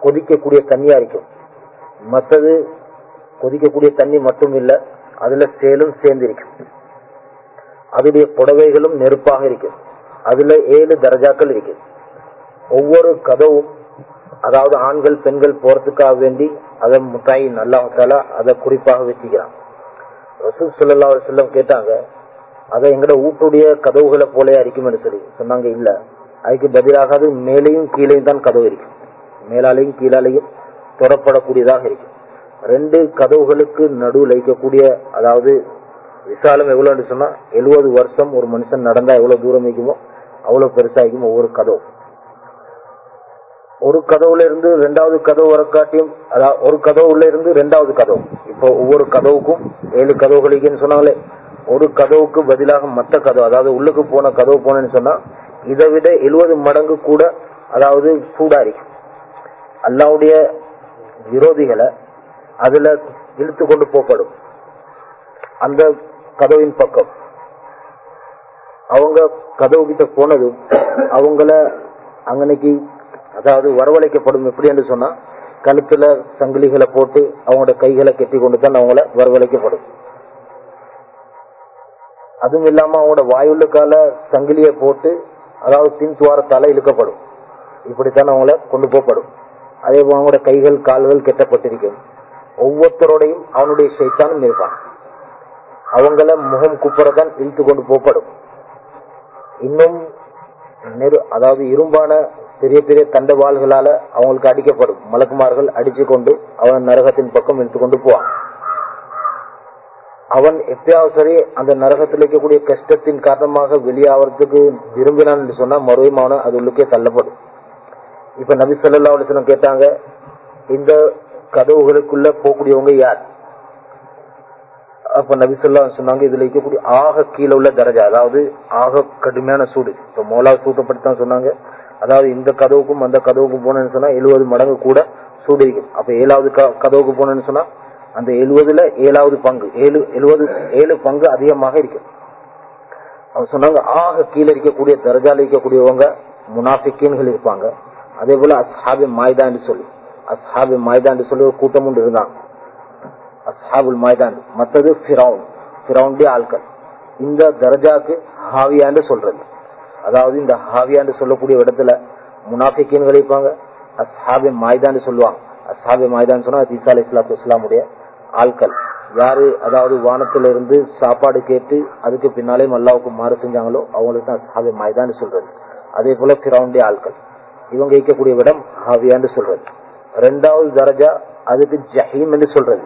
கொதிக்கக்கூடிய தண்ணியா இருக்கும் மற்றது கொதிக்கக்கூடிய தண்ணி மட்டும் இல்ல அதுல சேலும் சேர்ந்து இருக்கும் அதுடைய புடவைகளும் நெருப்பாக இருக்கும் அதுல ஏழு தரஜாக்கள் இருக்கு. ஒவ்வொரு கதவும் அதாவது ஆண்கள் பெண்கள் போறதுக்காக வேண்டி அதை முத்தாயி நல்லா அதை குறிப்பாக வச்சுக்கிறான். ரசூல் சல்லா செல்லம் கேட்டாங்க அதை எங்கட வீட்டுடைய கதவுகளை போலே அரிக்கும்னு சொல்லி. சொன்னாங்க இல்ல அதுக்கு பதிலாக அது மேலையும் கீழையும் தான் கதவு இருக்கும். மேலாலையும் கீழாலையும் தொடப்படக்கூடியதாக இருக்கும். ரெண்டு கதவுகளுக்கு நடுவில் வைக்கக்கூடிய அதாவது விசாலம் எவ்வளோன்னு சொன்னா எழுபது வருஷம் ஒரு மனுஷன் நடந்தா எவ்வளவு தூரம் வைக்குமோ அவ்வளவு பெருசாகிக்கும் ஒவ்வொரு கதவு. ஒரு கதவுல இருந்து ரெண்டாவது கதவு வரக்காட்டியும் அதாவது ஒரு கதவுல இருந்து ரெண்டாவது கதவு. இப்போ ஒவ்வொரு கதவுக்கும் ஏழு கதவுகளுக்குன்னு சொன்னாங்களே. ஒரு கதவுக்கு பதிலாக மற்ற கதவு அதாவது உள்ளுக்கு போன கதவு போனேன்னு சொன்னா இதை விட எழுபது மடங்கு கூட அதாவது சூடா இருக்கும் அல்லாவுடைய விரோதிகளை அதுல இழுத்து கொண்டு போகப்படும். அந்த கதவின் பக்கம். அவங்க கதவு கிட்ட போனதும் அவங்கள அங்கனைக்கு அதாவது வரவழைக்கப்படும் எப்படி என்று சொன்னா கழுத்துல சங்கிலிகளை போட்டு அவங்களோட கைகளை கெட்டி கொண்டு தான் அவங்கள வரவழைக்கப்படும். அதுவும் இல்லாம அவங்களோட வாயுள்ளுக்கால சங்கிலியை போட்டு அதாவது பின் சுவாரத்தால இழுக்கப்படும். இப்படித்தான் அவங்கள கொண்டு போகப்படும். அதே போல அவங்களோட கைகள் கால்கள் கெட்டப்பட்டிருக்கும். ஒவ்வொருத்தரோடையும் அவனுடைய சைத்தானும் இருப்பான். அவங்கள முகம் குப்புறதான் இழுத்து கொண்டு போகப்படும். இன்னும் நெரு அதாவது இரும்பான பெரிய பெரிய தண்டவாள்களால அவங்களுக்கு அடிக்கப்படும். மலக்குமார்கள் அடிச்சு கொண்டு அவன் நரகத்தின் பக்கம் இழுத்து கொண்டு போவான். அவன் எப்பயாவது சரி அந்த நரகத்தில் இருக்கக்கூடிய கஷ்டத்தின் காரணமாக வெளியாகிறதுக்கு விரும்பினான் என்று சொன்னா மறுபடியும் அவனை அது உள்ளுக்கே தள்ளப்படும். இப்ப நபி சொல்லா அலிஸ்லம் கேட்டாங்க இந்த கதவுகளுக்குள்ள போகக்கூடியவங்க யார்? அப்ப நபி சொல்லா சொன்னாங்க இதுல இருக்கக்கூடிய ஆக கீழே உள்ள தரஜா அதாவது ஆக கடுமையான சூடு. இப்ப மோலா சூட்டப்பட்டு தான் சொன்னாங்க. அதாவது இந்த கதவுக்கும் அந்த கதவுக்கும் போனேன்னு சொன்னா எழுபது மடங்கு கூட சூடிக்கும் அப்ப ஏழாவது க- கதவுக்கு போனேன்னு சொன்னா அந்த எழுபதுல ஏழாவது பங்கு ஏழு எழுபது ஏழு பங்கு அதிகமாக இருக்கும். அவங்க சொன்னாங்க ஆக கீழே இருக்கக்கூடிய தர்ஜால இருக்கக்கூடியவங்க முனாஃபிக்கீன்கள் இருப்பாங்க. அதே போல அஸ்ஹாபி மாய்தான்னு சொல்லி அஸ்ஹாபி மாய்தான் சொல்லி ஒரு கூட்டம் உண்டு இருந்தாங்க அஸ்ஹாபுல் மாய்தான் மற்றது பிரவுன் ஃபிரௌனுடைய ஆட்கள் இந்த தர்ஜாக்கு ஹாவியான்னு சொல்றது. அதாவது இந்த ஹாவியான்னு சொல்லக்கூடிய இடத்துல முனாஃபிக்கீன்கள் இருப்பாங்க அஸ்ஹாபி மாய்தான்னு சொல்லுவாங்க. அஸ்ஹாபி மாய்தான்னு சொன்னா அது ஈசா அலி இஸ்லாத்து இஸ்லாமுடைய ஆட்கள். யாரு அதாவது வானத்திலிருந்து சாப்பாடு கேட்டு அதுக்கு பின்னாலே அல்லாவுக்கு மாறு செஞ்சாங்களோ அவங்களுக்கு தான் ஹாவி மாய்தான்னு சொல்றது. அதே போல கிரவுண்டே ஆட்கள். இவங்க இருக்கக்கூடிய இடம் ஹாவியான்னு சொல்றது. ரெண்டாவது தரஜா அதுக்கு ஜஹீம் என்று சொல்றது.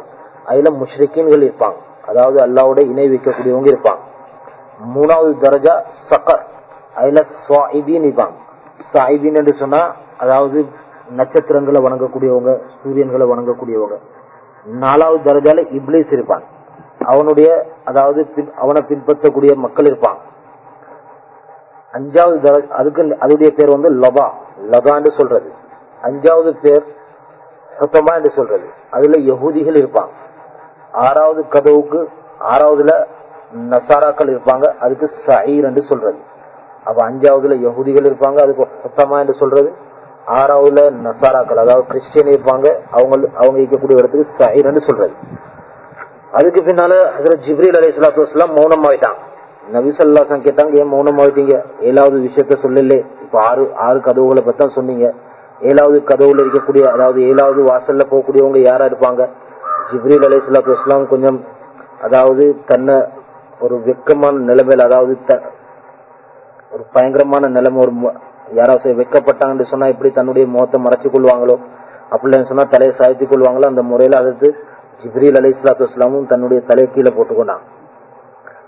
அதுல முஷ்ரிக்கீன்கள் இருப்பாங்க. அதாவது அல்லாவோட இணை வைக்கக்கூடியவங்க இருப்பாங்க. மூணாவது தரஜா சக்கர். அதுல ஸ்வாஇபீன் இருப்பாங்க சாயிபீன் என்று சொன்னா அதாவது நட்சத்திரங்களை வணங்கக்கூடியவங்க சூரியன்களை வணங்கக்கூடியவங்க. நாலாவது தரஜால இப்ளீஸ் இருப்பான். அவனுடைய அதாவது பின்- அவனை பின்பற்றக்கூடிய மக்கள் இருப்பான் அஞ்சாவது தர அதுக்கு அதனுடைய பேர் வந்து லபா. லபா என்று சொல்றது. அஞ்சாவது பேர் சத்தமா என்று சொல்றது. அதுல யகுதிகள் இருப்பாங்க. ஆறாவது கதவுக்கு ஆறாவதுல நசாராக்கள் இருப்பாங்க. அதுக்கு சயிர் என்று சொல்றது. அப்ப அஞ்சாவதுல யகுதிகள் இருப்பாங்க அதுக்கு ஹொத்தமா என்று சொல்றது. ஆறாவதுல நசாராக்கள் அதாவது கிறிஸ்டியன் இருப்பாங்க அவங்க அவங்க இருக்கக்கூடிய இடத்துக்கு சயீர் சொல்றது. அதுக்கு பின்னால அதுல ஜிப்ரீல் அலி சலாத்து வஸ்லாம் மௌனம் ஆயிட்டான் நபிசல்லாசன் கேட்டாங்க ஏன் மௌனம் ஆயிட்டீங்க ஏழாவது விஷயத்த சொல்லலே. இப்ப ஆறு ஆறு கதவுகளை பத்தி தான் சொன்னீங்க. ஏழாவது கதவுல இருக்கக்கூடிய அதாவது ஏழாவது வாசல்ல போகக்கூடியவங்க யாரா இருப்பாங்க? ஜிப்ரீல் அலி சலாத்து வஸ்லாம் கொஞ்சம் அதாவது தன்னை ஒரு வெக்கமான நிலைமையில அதாவது ஒரு பயங்கரமான நிலைமை ஒரு யாராவது வெக்கப்பட்டாங்கன்னு சொன்னா எப்படி தன்னுடைய முகத்தை மறைச்சு கொள்வாங்களோ? அப்படின்னு சொன்னா தலையை சாய்த்தி கொள்வாங்களோ? அந்த முறையில அதுக்கு ஜிப்ரீல் அலி இஸ்லாத்து இஸ்லாமும் தன்னுடைய தலையை கீழே போட்டுக்கொண்டான்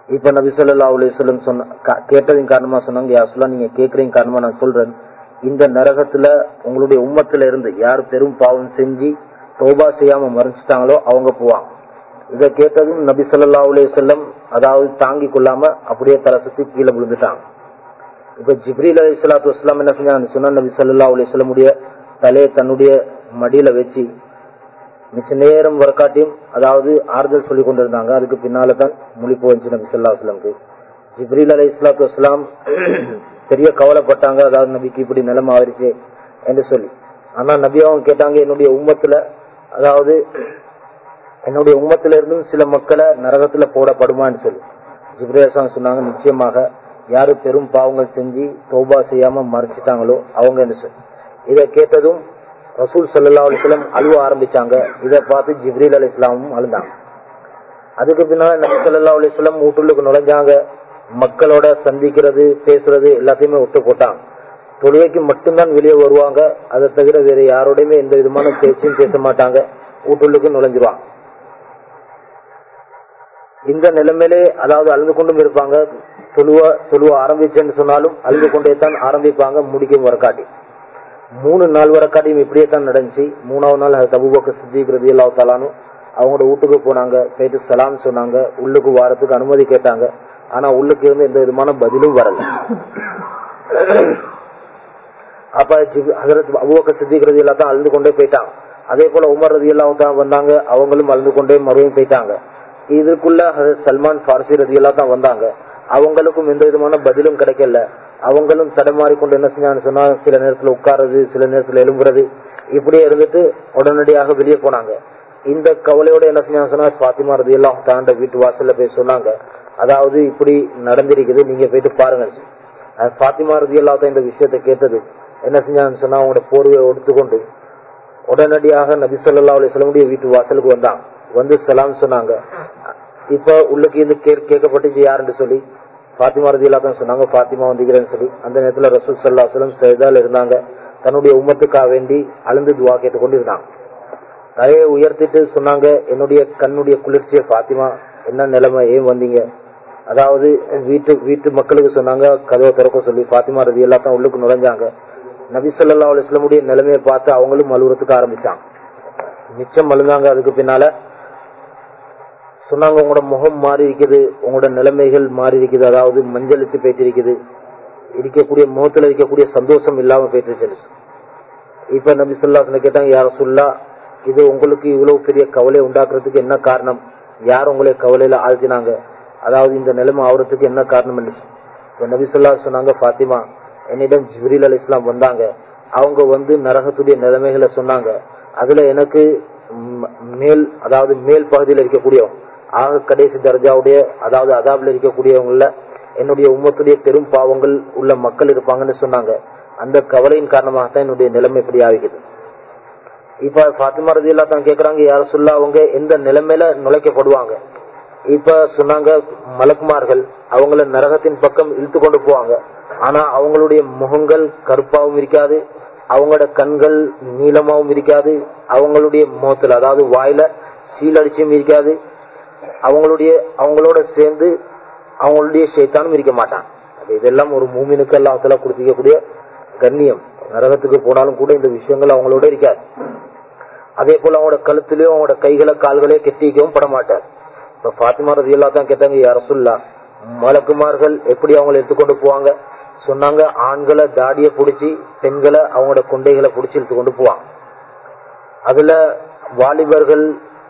இப்ப நபி சொல்லா அலுவலம் சொன்ன கேட்டதின் காரணமா சொன்னாங்க யாசுல்லா நீங்க கேட்கறீங்க காரணமா நான் சொல்றேன். இந்த நரகத்துல உங்களுடைய உம்மத்துல இருந்து யார் பெரும் பாவம் செஞ்சு தோபா செய்யாம மறைச்சிட்டாங்களோ அவங்க போவாங்க. இதை கேட்டதும் நபி சொல்லா செல்லம் அதாவது தாங்கி கொள்ளாம அப்படியே தலை சுத்தி கீழே விழுந்துட்டாங்க. இப்ப ஜிப்ரீல் அலி சலாத்து வஸ்லாம் என்ன செஞ்சாங்க? சொன்ன நபி சொல்லா அலுவலமுடைய தலையை தன்னுடைய மடியில வச்சு மிச்ச நேரம் வரக்காட்டியும் அதாவது ஆறுதல் சொல்லி கொண்டிருந்தாங்க. அதுக்கு பின்னால தான் முழிப்பு வந்துச்சு நபி சொல்லா வஸ்லாமுக்கு ஜிப்ரீல் அலி இஸ்லாத்து வஸ்லாம் பெரிய கவலைப்பட்டாங்க. அதாவது நபிக்கு இப்படி நிலம் ஆயிருச்சு என்று சொல்லி. ஆனா நபி அவங்க கேட்டாங்க என்னுடைய உம்மத்துல அதாவது என்னுடைய உம்மத்தில இருந்தும் சில மக்களை நரகத்துல போடப்படுமான்னு சொல்லி. ஜிப்ரேசான் சொன்னாங்க நிச்சயமாக யாரு பெரும் பாவங்கள் செஞ்சு தோபா செய்யாம மறைச்சிட்டாங்களோ அவங்க என்ன இதை கேட்டதும் ரசூல் சல்லா அலிஸ்லாம் அழுவ ஆரம்பிச்சாங்க. இதை பார்த்து ஜிப்ரீல் அலி இஸ்லாமும் அழுந்தாங்க. அதுக்கு பின்னால் நபி சொல்லா அலிஸ்லாம் வீட்டுள்ளுக்கு நுழைஞ்சாங்க. மக்களோட சந்திக்கிறது பேசுறது எல்லாத்தையுமே விட்டு போட்டாங்க. தொழுகைக்கு மட்டும்தான் வெளியே வருவாங்க. அதை தவிர வேற யாரோடையுமே எந்த விதமான பேச்சும் பேச மாட்டாங்க. வீட்டுள்ளுக்கு நுழைஞ்சிருவாங்க. இந்த நிலைமையிலே அதாவது அழுந்து கொண்டும் இருப்பாங்க. தொழுவ தொழுவ ஆரம்பிச்சேன்னு சொன்னாலும் அழுது கொண்டே தான் ஆரம்பிப்பாங்க முடிக்கும் வரக்காட்டி. மூணு நாள் வரக்காட்டியும் இப்படியே தான் நடந்துச்சு. மூணாவது நாள் அது தபுபக்க சித்திக்கிறது எல்லா தாலானும் அவங்களோட வீட்டுக்கு போனாங்க போயிட்டு சலாம் சொன்னாங்க உள்ளுக்கு வாரத்துக்கு அனுமதி கேட்டாங்க. ஆனா உள்ளுக்கு இருந்து எந்த விதமான பதிலும் வரல. அப்ப ஹசரத் அபுபக்க சித்திக்கிறது எல்லாம் தான் அழுந்து கொண்டே போயிட்டாங்க. அதே போல உமர் ரதி எல்லாம் தான் வந்தாங்க அவங்களும் அழுந்து கொண்டே மறுபடியும் போயிட்டாங்க. இதுக்குள்ள சல்மான் பார்சி ரதி எல்லாம் தான் வந்தாங்க. அவங்களுக்கும் எந்த விதமான பதிலும் கிடைக்கல. அவங்களும் தடமாறிக்கொண்டு என்ன செஞ்சான்னு சொன்னா சில நேரத்துல உட்காருறது சில நேரத்துல எழும்புறது இப்படியே இருந்துட்டு உடனடியாக வெளியே போனாங்க. இந்த கவலையோட என்ன செஞ்சாங்க சொன்னா பாத்திமா ரதி எல்லாம் தாண்ட வீட்டு வாசல்ல போய் சொன்னாங்க. அதாவது இப்படி நடந்திருக்குது நீங்க போயிட்டு பாருங்க பாத்திமா ரதி எல்லாம் இந்த விஷயத்த கேட்டது. என்ன செஞ்சாங்கன்னு சொன்னா அவங்களோட போர்வையை எடுத்துக்கொண்டு உடனடியாக நபி சொல்லா முடிய வீட்டு வாசலுக்கு வந்தாங்க வந்து சலாம் சொன்னாங்க. இப்ப உள்ளுக்கு இது கேட்கப்பட்டுச்சு யாருன்னு சொல்லி பாத்திமா ரதி தான் சொன்னாங்க பாத்திமா வந்துக்கிறேன்னு சொல்லி. அந்த நேரத்துல ரசூல் சல்லா சொல்லம் செய்தால் இருந்தாங்க. தன்னுடைய உம்மத்துக்காக வேண்டி அழுந்து துவா கேட்டுக்கொண்டு இருந்தாங்க. தலையை உயர்த்திட்டு சொன்னாங்க என்னுடைய கண்ணுடைய குளிர்ச்சியை பாத்திமா என்ன நிலைமை ஏன் வந்தீங்க? அதாவது வீட்டு வீட்டு மக்களுக்கு சொன்னாங்க கதவை திறக்க சொல்லி பாத்திமா ரதி எல்லாத்தான் உள்ளுக்கு நுழைஞ்சாங்க. நபி சொல்லா அலுவலமுடைய நிலைமையை பார்த்து அவங்களும் அலுவலத்துக்கு ஆரம்பிச்சாங்க. மிச்சம் அழுந்தாங்க அதுக்கு பின்னால சொன்னாங்க உங்களோட முகம் மாறி இருக்குது உங்களோட நிலைமைகள் மாறி இருக்குது அதாவது மஞ்சளித்து போயிட்டு இருக்குது இருக்கக்கூடிய முகத்துல இருக்கக்கூடிய சந்தோஷம் இல்லாம பேச்சிருச்சு இப்ப நபி சொல்லா கேட்டாங்க யார சொல்லா இது உங்களுக்கு இவ்வளவு பெரிய கவலை உண்டாக்குறதுக்கு என்ன காரணம்? யார் உங்களை கவலையில ஆழ்த்தினாங்க? அதாவது இந்த நிலைமை ஆகுறதுக்கு என்ன காரணம்? இப்ப நபி சொல்லா சொன்னாங்க பாத்திமா என்னிடம் ஜிப்ரீல் அலி இஸ்லாம் வந்தாங்க. அவங்க வந்து நரகத்துடைய நிலைமைகளை சொன்னாங்க. அதுல எனக்கு மேல் அதாவது மேல் பகுதியில் இருக்கக்கூடியவங்க ஆக கடைசி தர்ஜாவுடைய அதாவது அதாபில் இருக்கக்கூடியவங்கள என்னுடைய உம்மத்துடைய பெரும் பாவங்கள் உள்ள மக்கள் இருப்பாங்கன்னு சொன்னாங்க. அந்த கவலையின் காரணமாகத்தான் என்னுடைய நிலைமை இப்படி ஆகிக்குது இப்ப பாத்திமா ரதி எல்லாம் தான் கேக்குறாங்க யார சொல்ல அவங்க எந்த நிலைமையில நுழைக்கப்படுவாங்க? இப்ப சொன்னாங்க மலக்குமார்கள் அவங்கள நரகத்தின் பக்கம் இழுத்து கொண்டு போவாங்க. ஆனா அவங்களுடைய முகங்கள் கருப்பாவும் இருக்காது அவங்களோட கண்கள் நீளமாவும் இருக்காது அவங்களுடைய முகத்துல அதாவது வாயில சீலடிச்சும் இருக்காது அவங்களுடைய அவங்களோட சேர்ந்து அவங்களுடைய சைத்தானும் இருக்க மாட்டான். இதெல்லாம் ஒரு மூமினுக்கு எல்லாத்துல கொடுத்திக்கக்கூடிய கண்ணியம். நரகத்துக்கு போனாலும் கூட இந்த விஷயங்கள் அவங்களோட இருக்காது. அதே போல அவங்களோட கழுத்திலயும் அவங்களோட கைகளை கால்களையும் கெட்டிக்கவும் பட மாட்டார். இப்ப பாத்திமா ரதி தான் கேட்டாங்க யார சொல்லா மலக்குமார்கள் எப்படி அவங்களை எடுத்துக்கொண்டு போவாங்க? சொன்னாங்க ஆண்களை தாடியை பிடிச்சி பெண்களை அவங்களோட குண்டைகளை பிடிச்சி எடுத்துக்கொண்டு கொண்டு போவாங்க. அதுல வாலிபர்கள்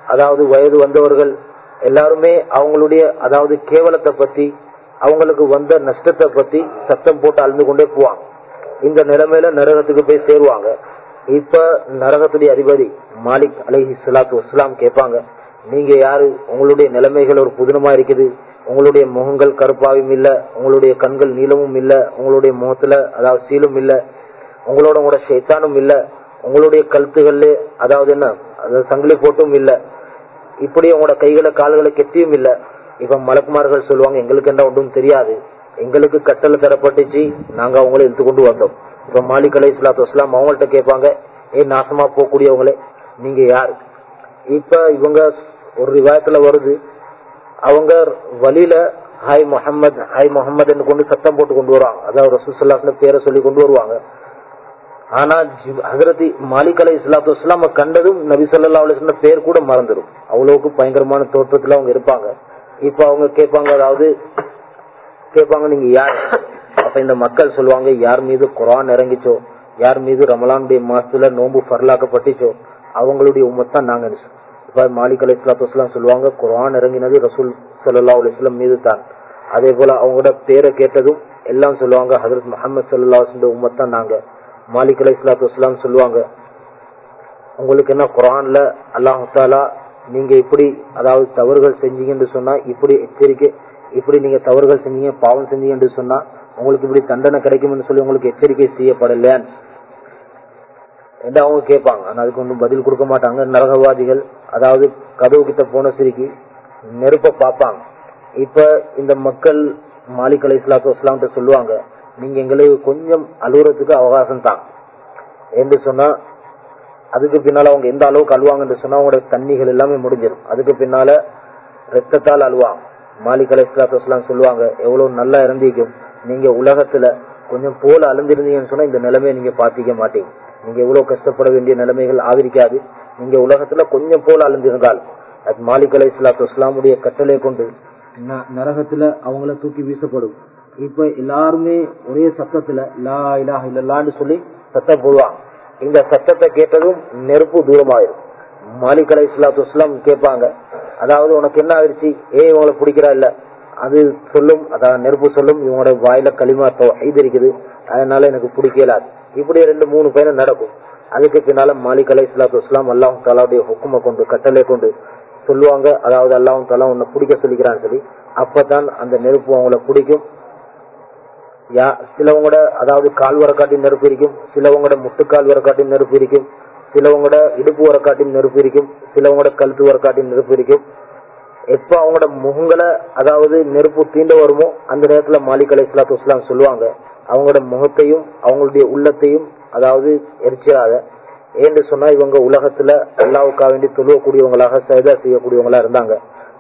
அதாவது வயது வந்தவர்கள் எல்லாருமே அவங்களுடைய அதாவது கேவலத்தை பத்தி அவங்களுக்கு வந்த நஷ்டத்தை பத்தி சத்தம் போட்டு அழுந்து கொண்டே போவாங்க. இந்த நிலைமையில நரகத்துக்கு போய் சேருவாங்க. இப்ப நரகத்துடைய அதிபதி மாலிக் அலஹி சலாத்து வஸ்லாம் கேட்பாங்க நீங்க யாரு? உங்களுடைய நிலைமைகள் ஒரு புதினமா இருக்குது. உங்களுடைய முகங்கள் கருப்பாவும் இல்ல. உங்களுடைய கண்கள் நீளமும் இல்ல. உங்களுடைய முகத்துல அதாவது சீலும் இல்ல. உங்களோட உங்களோட ஷைத்தானும் இல்ல. உங்களுடைய கழுத்துகள்ல அதாவது என்ன? அதாவது சங்கிலி போட்டும் இல்லை. இப்படி உங்களோட கைகளை கால்களை கெட்டியும் இல்லை. இப்ப மலக்குமார்கள் சொல்லுவாங்க எங்களுக்கு என்ன ஒன்றும் தெரியாது. எங்களுக்கு கட்டளை தரப்பட்டுச்சு நாங்க அவங்கள இழுத்து கொண்டு வந்தோம். இப்ப மாலிக் அலை இஸ்லாத்து வஸ்லாம் அவங்கள்ட்ட கேட்பாங்க ஏ நாசமா போகக்கூடியவங்களே நீங்க யார்? இப்ப இவங்க ஒரு விவாதத்துல வருது அவங்க வழியில ஹாய் முகமது ஹாய் முகமது கொண்டு சத்தம் போட்டு கொண்டு வருவாங்க. அதாவது ரசூசல்லாஸ்ல பேரை சொல்லி கொண்டு வருவாங்க. ஆனா ஹசரதி மாலிக் அலை இஸ்லாத்து வஸ்லாம் கண்டதும் நபி சொல்லா அலிஸ்ல பேர் கூட மறந்துடும் அவ்வளவுக்கு பயங்கரமான தோற்றத்துல அவங்க இருப்பாங்க. இப்ப அவங்க கேட்பாங்க அதாவது கேட்பாங்க நீங்க யார்? அப்ப இந்த மக்கள் சொல்லுவாங்க யார் மீது குரான் இறங்கிச்சோ? யார் மீது ரமலானுடைய மாசத்துல நோன்பு பரலாக்கப்பட்டுச்சோ? அவங்களுடைய உமத்தான் நாங்க இப்ப மாலிக் அலி இஸ்லாத்து இஸ்லாம் சொல்லுவாங்க குரான் இறங்கினது ரசூல் சல்லா அலிஸ்லாம் மீது தான். அதே போல அவங்களோட பேரை கேட்டதும் எல்லாம் சொல்லுவாங்க ஹசரத் முகமது சல்லா உம்மத்தான் நாங்க. மாலிக் அலி இஸ்லாத்து இஸ்லாம் சொல்லுவாங்க உங்களுக்கு என்ன குரான்ல அல்லாஹாலா நீங்க இப்படி அதாவது தவறுகள் செஞ்சீங்கன்னு சொன்னா இப்படி எச்சரிக்கை இப்படி நீங்க தவறுகள் செஞ்சீங்க பாவம் செஞ்சீங்கன்னு சொன்னா உங்களுக்கு இப்படி தண்டனை கிடைக்கும்னு சொல்லி உங்களுக்கு எச்சரிக்கை செய்யப்படலையான்னு என்று அவங்க கேட்பாங்க. ஆனா அதுக்கு ஒன்றும் பதில் கொடுக்க மாட்டாங்க. நரகவாதிகள் அதாவது கதவு கிட்ட போன சிரிக்கி நெருப்ப பார்ப்பாங்க. இப்ப இந்த மக்கள் மாலிக் அலி இஸ்லாத்து இஸ்லாம்கிட்ட சொல்லுவாங்க நீங்க எங்களுக்கு கொஞ்சம் அழுகுறதுக்கு அவகாசம் தான். என்று சொன்னா அதுக்கு பின்னால அவங்க எந்த அளவுக்கு அழுவாங்கன்னு சொன்னா அவங்களோட தண்ணிகள் எல்லாமே முடிஞ்சிடும். அதுக்கு பின்னால ரத்தத்தால் அழுவாங்க. மாலிக் அலி இஸ்லாத்து சொல்லுவாங்க எவ்வளவு நல்லா இருந்திக்கும். நீங்க உலகத்துல கொஞ்சம் போல அழுந்திருந்தீங்கன்னு சொன்னா இந்த நிலைமையை நீங்க பாத்திக்க மாட்டீங்க. நீங்க எவ்வளவு கஷ்டப்பட வேண்டிய நிலைமைகள் ஆவிரிக்காது. நீங்க உலகத்துல கொஞ்சம் போல அழுந்திருந்தால். அது மாலிக் அலி இஸ்லாத்து இஸ்லாமுடைய கட்டளை கொண்டு நரகத்துல அவங்கள தூக்கி வீசப்படும். இப்ப எல்லாருமே ஒரே சத்தத்துல லா இலா இல்லல்லான்னு சொல்லி சத்தம் போடுவாங்க. இந்த சத்தத்தை கேட்டதும் நெருப்பு தூரமாயிரும். மாலிக் அலை இஸ்லாத்து இஸ்லாம் கேட்பாங்க அதாவது உனக்கு என்ன ஆயிடுச்சு ஏ இவங்களை பிடிக்கிறா இல்ல? அது சொல்லும் அதான் நெருப்பு சொல்லும் இவங்களோட வாயில களிமா இது இருக்குது அதனால எனக்கு பிடிக்கலாது இப்படி ரெண்டு மூணு பையனும் நடக்கும். அதுக்கு பின்னால மாலிக் அலை இஸ்லாத்து இஸ்லாம் அல்லாஹும் தலாவுடைய ஹுக்குமை கொண்டு கட்டளை கொண்டு சொல்லுவாங்க அதாவது அல்லாஹும் தலா உன்னை பிடிக்க சொல்லிக்கிறான்னு சொல்லி அப்பதான் அந்த நெருப்பு அவங்கள பிடிக்கும். சிலவங்களோட அதாவது கால் வரக்காட்டி நெருப்பு இருக்கும் சிலவங்களோட முட்டுக்கால் வரக்காட்டி நெருப்பு இருக்கும் சிலவங்களோட இடுப்பு வரக்காட்டி நெருப்பு இருக்கும் சிலவங்களோட கழுத்து வரக்காட்டி நெருப்பு இருக்கும். எப்ப அவங்களோட முகங்களை அதாவது நெருப்பு தீண்ட வருமோ அந்த நேரத்துல மாலிக் அலை இஸ்லாத்து இஸ்லாம் சொல்லுவாங்க. அவங்களோட முகத்தையும் அவங்களுடைய உள்ளத்தையும் அதாவது எரிச்சிடாத ஏன்னு சொன்னா இவங்க உலகத்துல அல்லாவுக்காக வேண்டி தொழுவக்கூடியவங்களாக சைதா செய்யக்கூடியவங்களா இருந்தாங்க.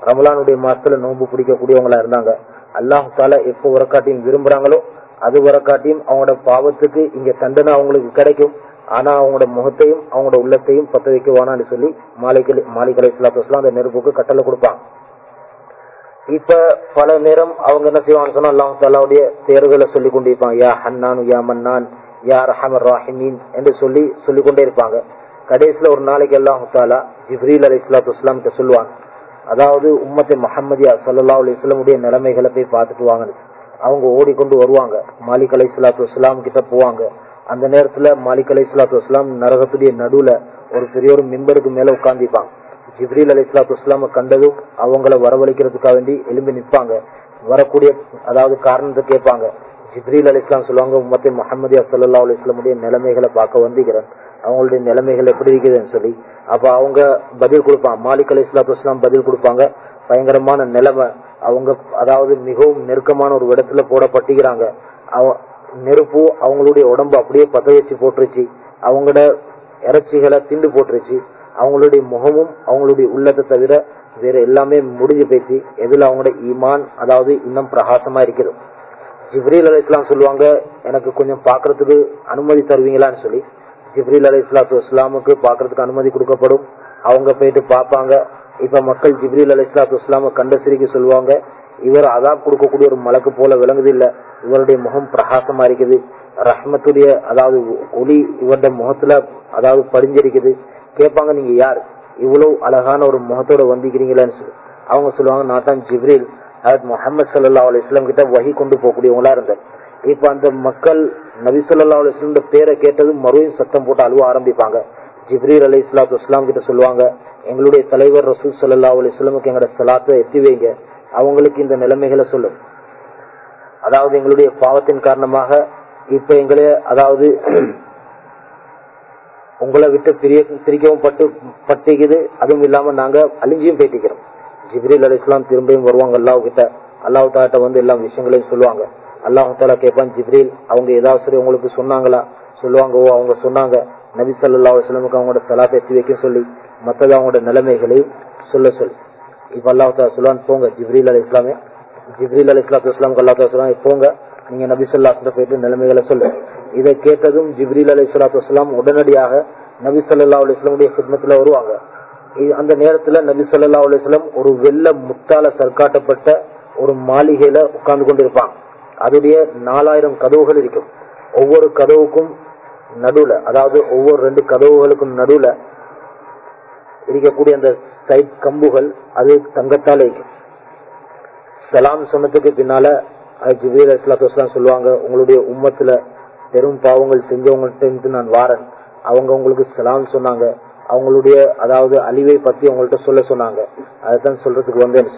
ரமலானுடைய மாசத்துல நோன்பு பிடிக்கக்கூடியவங்களா இருந்தாங்க. அல்லாஹால எப்போ உரக்காட்டியும் விரும்புறாங்களோ அது வரக்காட்டியும் அவங்களோட பாவத்துக்கு இங்க தண்டனை அவங்களுக்கு கிடைக்கும். ஆனா அவங்களோட முகத்தையும் அவங்களோட உள்ளத்தையும் பத்த வைக்க வேணான்னு சொல்லி மாலிக் மாலிக் அலி அந்த நெருப்புக்கு கட்டளை கொடுப்பாங்க. இப்ப பல நேரம் அவங்க என்ன செய்வாங்க சொன்னா அல்லாஹ் தாலாவுடைய பேர்களை சொல்லி கொண்டிருப்பாங்க. யா ஹன்னான் யா மன்னான் யா ரஹமர் ராஹிமீன் என்று சொல்லி சொல்லி கொண்டே இருப்பாங்க. கடைசியில ஒரு நாளைக்கு அல்லாஹ் தாலா ஜிப்ரீல் அலி இஸ்லாத்து இஸ்லாம்கிட்ட சொல்லுவாங்க. அதாவது உம்மத்தை முகமதியா சல்லா அலி இஸ்லாமுடைய நிலைமைகளை போய் பார்த்துட்டு வாங்கன்னு அவங்க ஓடிக்கொண்டு வருவாங்க. மாலிக் அலை இஸ்லாத்து வஸ்லாம் கிட்ட போவாங்க. அந்த நேரத்துல மாலிக் அலை இஸ்லாத்து இஸ்லாம் நரகத்துடைய நடுவுல ஒரு பெரிய ஒரு மிம்பருக்கு மேல உட்கார்ந்திப்பாங்க ஜிப்ரீல் அலி இஸ்லாத்து இஸ்லாம கண்டதும் அவங்கள வரவழைக்கிறதுக்காக வேண்டி எலும்பி நிற்பாங்க வரக்கூடிய அதாவது காரணத்தை கேட்பாங்க. ஜிப்ரீல் அலி இஸ்லாம் சொல்லுவாங்க உமத்தை முகமதியா சல்லா அலி இஸ்லாமுடைய நிலைமைகளை பார்க்க வந்திக்கிறேன் அவங்களுடைய நிலைமைகள் எப்படி இருக்குதுன்னு சொல்லி அப்ப அவங்க பதில் கொடுப்பாங்க. மாலிக் அலி இஸ்லாத்து இஸ்லாம் பதில் கொடுப்பாங்க. பயங்கரமான நிலைமை. அவங்க அதாவது மிகவும் நெருக்கமான ஒரு இடத்துல போடப்பட்டுக்கிறாங்க நெருப்பு அவங்களுடைய உடம்பு அப்படியே பத்த வச்சு போட்டுருச்சு. அவங்களோட இறைச்சிகளை திண்டு போட்டுருச்சு. அவங்களுடைய முகமும் அவங்களுடைய உள்ளத்தை தவிர வேற எல்லாமே முடிஞ்சு போயிடுச்சு. எதுல அவங்களோட ஈமான் அதாவது இன்னும் பிரகாசமா இருக்குது ஜிப்ரீல் அலி இஸ்லாம் சொல்லுவாங்க எனக்கு கொஞ்சம் பாக்குறதுக்கு அனுமதி தருவீங்களான்னு சொல்லி. ஜிப்ரீல் அலி இஸ்லாத்து இஸ்லாமுக்கு பாக்குறதுக்கு அனுமதி கொடுக்கப்படும். அவங்க போயிட்டு பார்ப்பாங்க. இப்ப மக்கள் ஜிப்ரீல் அலி இஸ்லாத்து இஸ்லாம கண்டசிரிக்கு சொல்லுவாங்க இவர் அதாப் கொடுக்கக்கூடிய ஒரு மலக்கு போல விளங்குது இல்ல இவருடைய முகம் பிரகாசமா இருக்குது. ரஹ்மத்துடைய அதாவது ஒளி இவருடைய முகத்துல அதாவது படிஞ்சிருக்குது கேட்பாங்க நீங்க யார்? இவ்வளவு அழகான ஒரு முகத்தோட வந்திக்கிறீங்களான்னு சொல்லி. அவங்க சொல்லுவாங்க நான் தான் ஜிப்ரீல். அதாவது முகமது சல்லா அலுவலாம் கிட்ட வகி கொண்டு போகக்கூடியவங்களா இருந்தேன் இப்ப அந்த மக்கள் நபி சொல்லா பேரை கேட்டதும் மறுபடியும் சத்தம் போட்டு அழுவ ஆரம்பிப்பாங்க. ஜிப்ரீர் அலி இஸ்லாத்து இஸ்லாம் கிட்ட சொல்லுவாங்க எங்களுடைய தலைவர் ரசூல் சல்லா அலிஸ்லமுக்கு எங்களோட சலாத்தை எத்தி வைங்க. அவங்களுக்கு இந்த நிலைமைகளை சொல்லும் அதாவது எங்களுடைய பாவத்தின் காரணமாக இப்ப எங்களை அதாவது உங்களை விட்டு பிரிய பிரிக்கவும் பட்டு பட்டிக்குது அதுவும் இல்லாம நாங்க அழிஞ்சியும் பேட்டிக்கிறோம் ஜிப்ரீல் அலி இஸ்லாம் திரும்பியும் வருவாங்க. அல்லாஹ் கிட்ட அல்லாஹ் தாட்ட வந்து எல்லா விஷயங்களையும் சொல்லுவாங்க. அல்லாஹு தாலா கேட்பான் ஜிப்ரீல் அவங்க ஏதாவது சரி உங்களுக்கு சொன்னாங்களா? சொல்லுவாங்க ஓ அவங்க சொன்னாங்க. நபி சல்லா அலுவலமுக்கு அவங்களோட சலாத்தை எத்தி வைக்க சொல்லி மற்றது அவங்களோட நிலைமைகளை சொல்ல சொல்லி. இப்ப அல்லாஹ் தாலா சொல்லுவான் போங்க ஜிப்ரீல் அலி இஸ்லாமே ஜிப்ரீல் அலி இஸ்லாத்து இஸ்லாமுக்கு அல்லா தாலா சொல்லுவாங்க போங்க நீங்க நபி சொல்லா போயிட்டு நிலைமைகளை சொல்லு. இதை கேட்டதும் ஜிப்ரீல் அலி இஸ்லாத்து இஸ்லாம் உடனடியாக நபி சொல்லா அலி இஸ்லாமுடைய ஹிட்மத்தில் வருவாங்க. அந்த நேரத்துல நபி சொல்லா அலுவலம் ஒரு வெள்ள முத்தால சர்க்காட்டப்பட்ட ஒரு மாளிகையில உட்கார்ந்து கொண்டிருப்பாங்க. அதுடைய நாலாயிரம் கதவுகள் இருக்கும். ஒவ்வொரு கதவுக்கும் நடுவுல அதாவது ஒவ்வொரு ரெண்டு கதவுகளுக்கும் நடுவுல இருக்கக்கூடிய அந்த சைட் கம்புகள் அது தங்கத்தால இருக்கும். சலாம் சொன்னதுக்கு பின்னால ஜிபீர் அஸ்லாத்து வஸ்லாம் சொல்லுவாங்க உங்களுடைய உம்மத்துல பெரும் பாவங்கள் செஞ்சவங்கள்ட்ட நான் வாரன். அவங்க உங்களுக்கு சலாம் சொன்னாங்க. அவங்களுடைய அதாவது அழிவை பத்தி அவங்கள்ட்ட சொல்ல சொன்னாங்க. அதைத்தான் சொல்றதுக்கு வந்தேன்.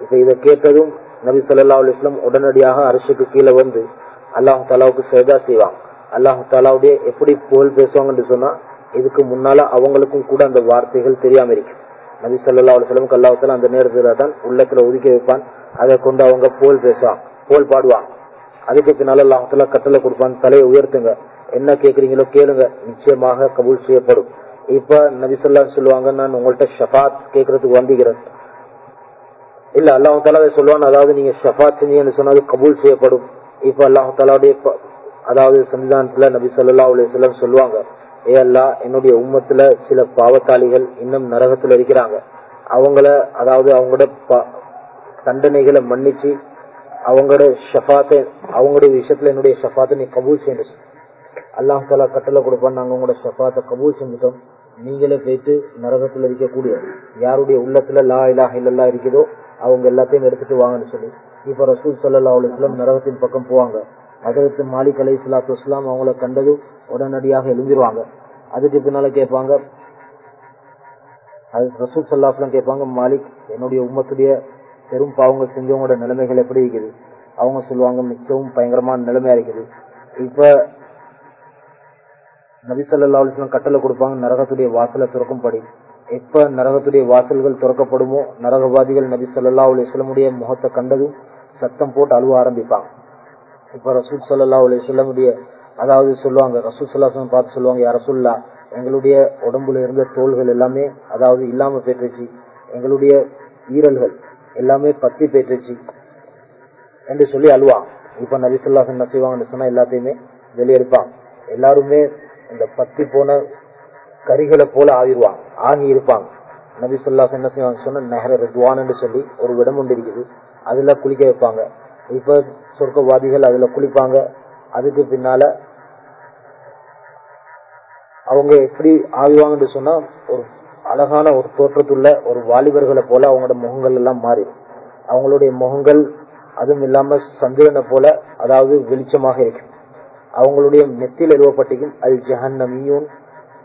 இப்ப இதை கேட்டதும் நபி சொல்லா அலுவலாம் உடனடியாக அரசுக்கு கீழே வந்து அல்லாஹு தாலாவுக்கு சேதா செய்வாங்க. அல்லாஹு தாலாவுடைய எப்படி புகழ் பேசுவாங்கன்னு சொன்னா இதுக்கு முன்னால அவங்களுக்கும் கூட அந்த வார்த்தைகள் தெரியாம இருக்கு. நபி சொல்லா அலுவலமுக்கு அல்லாஹால அந்த நேரத்துல தான் உள்ளத்துல ஒதுக்கி வைப்பான். அதை கொண்டு அவங்க புகழ் பேசுவாங்க. புகழ் பாடுவாங்க. அதுக்கு பின்னால அல்லாஹால கட்டளை கொடுப்பான். தலையை உயர்த்துங்க. என்ன கேக்குறீங்களோ கேளுங்க. நிச்சயமாக கபூல் செய்யப்படும். இப்ப நபிசல்லா சொல்லுவாங்க நான் உங்கள்ட்ட ஷஃபாத் கேட்கறதுக்கு வந்திக்கிறேன் இல்ல அல்லாஹு தாலாவே சொல்லுவான் அதாவது நீங்க ஷஃபாத் செஞ்சீங்கன்னு சொன்னது கபூல் செய்யப்படும். இப்ப அல்லாஹு தாலாவுடைய அதாவது சன்னிதானத்துல நபி சொல்லா அலுவலம் சொல்லுவாங்க ஏ அல்லா என்னுடைய உம்மத்துல சில பாவத்தாளிகள் இன்னும் நரகத்துல இருக்கிறாங்க. அவங்கள அதாவது அவங்களோட தண்டனைகளை மன்னிச்சு அவங்களோட ஷஃபாத்தை அவங்களுடைய விஷயத்துல என்னுடைய ஷஃபாத்தை நீ கபூல் செய்யணும். அல்லாஹ் தாலா கட்டளை கொடுப்பான்னு நாங்க உங்களோட ஷஃபாத்தை கபூல் செஞ்சுட்டோம். நீங்களே போயிட்டு நரகத்துல இருக்கக்கூடிய யாருடைய உள்ளத்துல லா இலாஹ இல்லல்லா இருக்குதோ அவங்க எல்லாத்தையும் எடுத்துட்டு வாங்கன்னு சொல்லி. இப்ப ரசூல் சல்லா அலுவலம் நரகத்தின் பக்கம் போவாங்க. அதற்கு மாலிக் அலை சலாத்து இஸ்லாம் அவங்கள கண்டதும் உடனடியாக எழுந்திருவாங்க. அதுக்கு பின்னால கேட்பாங்க அது ரசூல் சல்லாஹ்லாம் கேட்பாங்க மாலிக் என்னுடைய உம்மத்துடைய பெரும் பாவங்கள் செஞ்சவங்களோட நிலைமைகள் எப்படி இருக்குது? அவங்க சொல்லுவாங்க மிகவும் பயங்கரமான நிலைமையா இருக்குது. இப்ப நபி சொல்லா கட்டளை கொடுப்பாங்க நரகத்துடைய வாசலை திறக்கும்படி. எப்ப நரகத்துடைய வாசல்கள் திறக்கப்படுமோ நரகவாதிகள் நபி சொல்லா அலுவலமுடைய முகத்தை கண்டதும் சத்தம் போட்டு அழுவ ஆரம்பிப்பாங்க. இப்ப ரசூல் சல்லா அலுவலமுடைய அதாவது சொல்லுவாங்க ரசூல் சல்லாசம் பார்த்து சொல்லுவாங்க யார் சொல்லா எங்களுடைய உடம்புல இருந்த தோள்கள் எல்லாமே அதாவது இல்லாம போயிட்டுருச்சு. எங்களுடைய ஈரல்கள் எல்லாமே பத்தி போயிட்டுருச்சு. என்று சொல்லி அழுவாங்க. இப்ப நபி சொல்லாசன் என்ன செய்வாங்கன்னு சொன்னா எல்லாத்தையுமே வெளியெடுப்பாங்க எல்லாருமே இந்த பத்தி போன கரிகளை போல ஆகிடுவாங்க ஆகி இருப்பாங்க நபி சொல்லாசன் என்ன செய்வாங்க? சொன்னா நகர ரித்வான் சொல்லி ஒரு இடம் ஒன்று இருக்குது. அதுல குளிக்க வைப்பாங்க. இப்ப சொர்க்கவாதிகள் அதுல குளிப்பாங்க. அதுக்கு பின்னால அவங்க எப்படி ஆகுவாங்கன்னு சொன்னா ஒரு அழகான ஒரு தோற்றத்துள்ள ஒரு வாலிபர்களை போல அவங்களோட முகங்கள் எல்லாம் மாறிடும் அவங்களுடைய முகங்கள் அதுவும் இல்லாம சந்திரனை போல அதாவது வெளிச்சமாக இருக்கும். அவங்களுடைய நெத்தியில் எழுவப்பட்டிக்கும் அல் ஜஹன்னமியூன்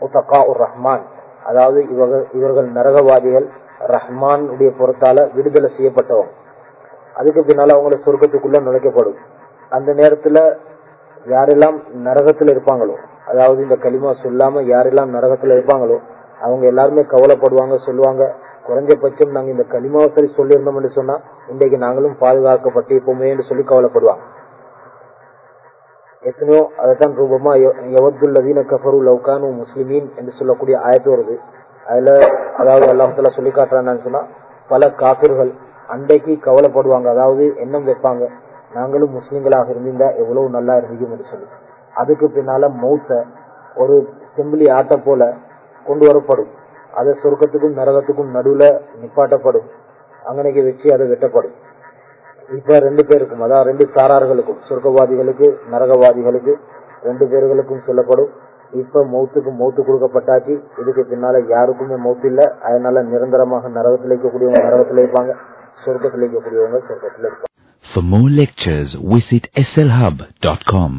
உர் ரஹ்மான். அதாவது இவர்கள் இவர்கள் நரகவாதிகள் ரஹ்மான் உடைய விடுதலை செய்யப்பட்டவங்க. அதுக்கு பின்னால அவங்கள சொர்க்கத்துக்குள்ள நுழைக்கப்படும். அந்த நேரத்துல யாரெல்லாம் நரகத்துல இருப்பாங்களோ அதாவது இந்த களிமா சொல்லாம யாரெல்லாம் நரகத்துல இருப்பாங்களோ அவங்க எல்லாருமே கவலைப்படுவாங்க சொல்லுவாங்க குறைஞ்சபட்சம் நாங்க இந்த களிமாவை சரி சொல்லியிருந்தோம்னு சொன்னா இன்றைக்கு நாங்களும் பாதுகாக்கப்பட்டிருப்போமே என்று சொல்லி கவலைப்படுவாங்க. எத்தனையோ அதைத்தான் ரூபமா எவத்துள்ளதீன கஃபரு லவ்கானு முஸ்லிமீன் என்று சொல்லக்கூடிய ஆயத்து வருது. அதுல அதாவது அல்லாஹத்துல சொல்லி காட்டுறான்னு சொன்னா பல காப்பிர்கள் அன்றைக்கு கவலைப்படுவாங்க. அதாவது எண்ணம் வைப்பாங்க. நாங்களும் முஸ்லீம்களாக இருந்திருந்தா எவ்வளவு நல்லா இருந்திருக்கும் என்று சொல்லி. அதுக்கு பின்னால மௌத்த ஒரு செம்பிளி ஆட்ட போல கொண்டு வரப்படும். அது சொர்க்கத்துக்கும் நரகத்துக்கும் நடுவுல நிப்பாட்டப்படும். அங்கனைக்கு வச்சு அதை வெட்டப்படும். இப்ப ரெண்டு பேருக்கும் அதாவது ரெண்டு சாரார்களுக்கும் சொர்க்கவாதிகளுக்கு நரகவாதிகளுக்கு ரெண்டு பேர்களுக்கும் சொல்லப்படும். இப்ப மௌத்துக்கு மௌத்து கொடுக்கப்பட்டாச்சு. இதுக்கு பின்னால யாருக்குமே மௌத்து இல்ல. அதனால நிரந்தரமாக நரகத்தில் இருக்கக்கூடியவங்க நரகத்தில் இருப்பாங்க. சொர்க்கத்தில் இருக்கக்கூடியவங்க சொர்க்கத்தில் இருப்பாங்க. For more lectures, visit slhub.com.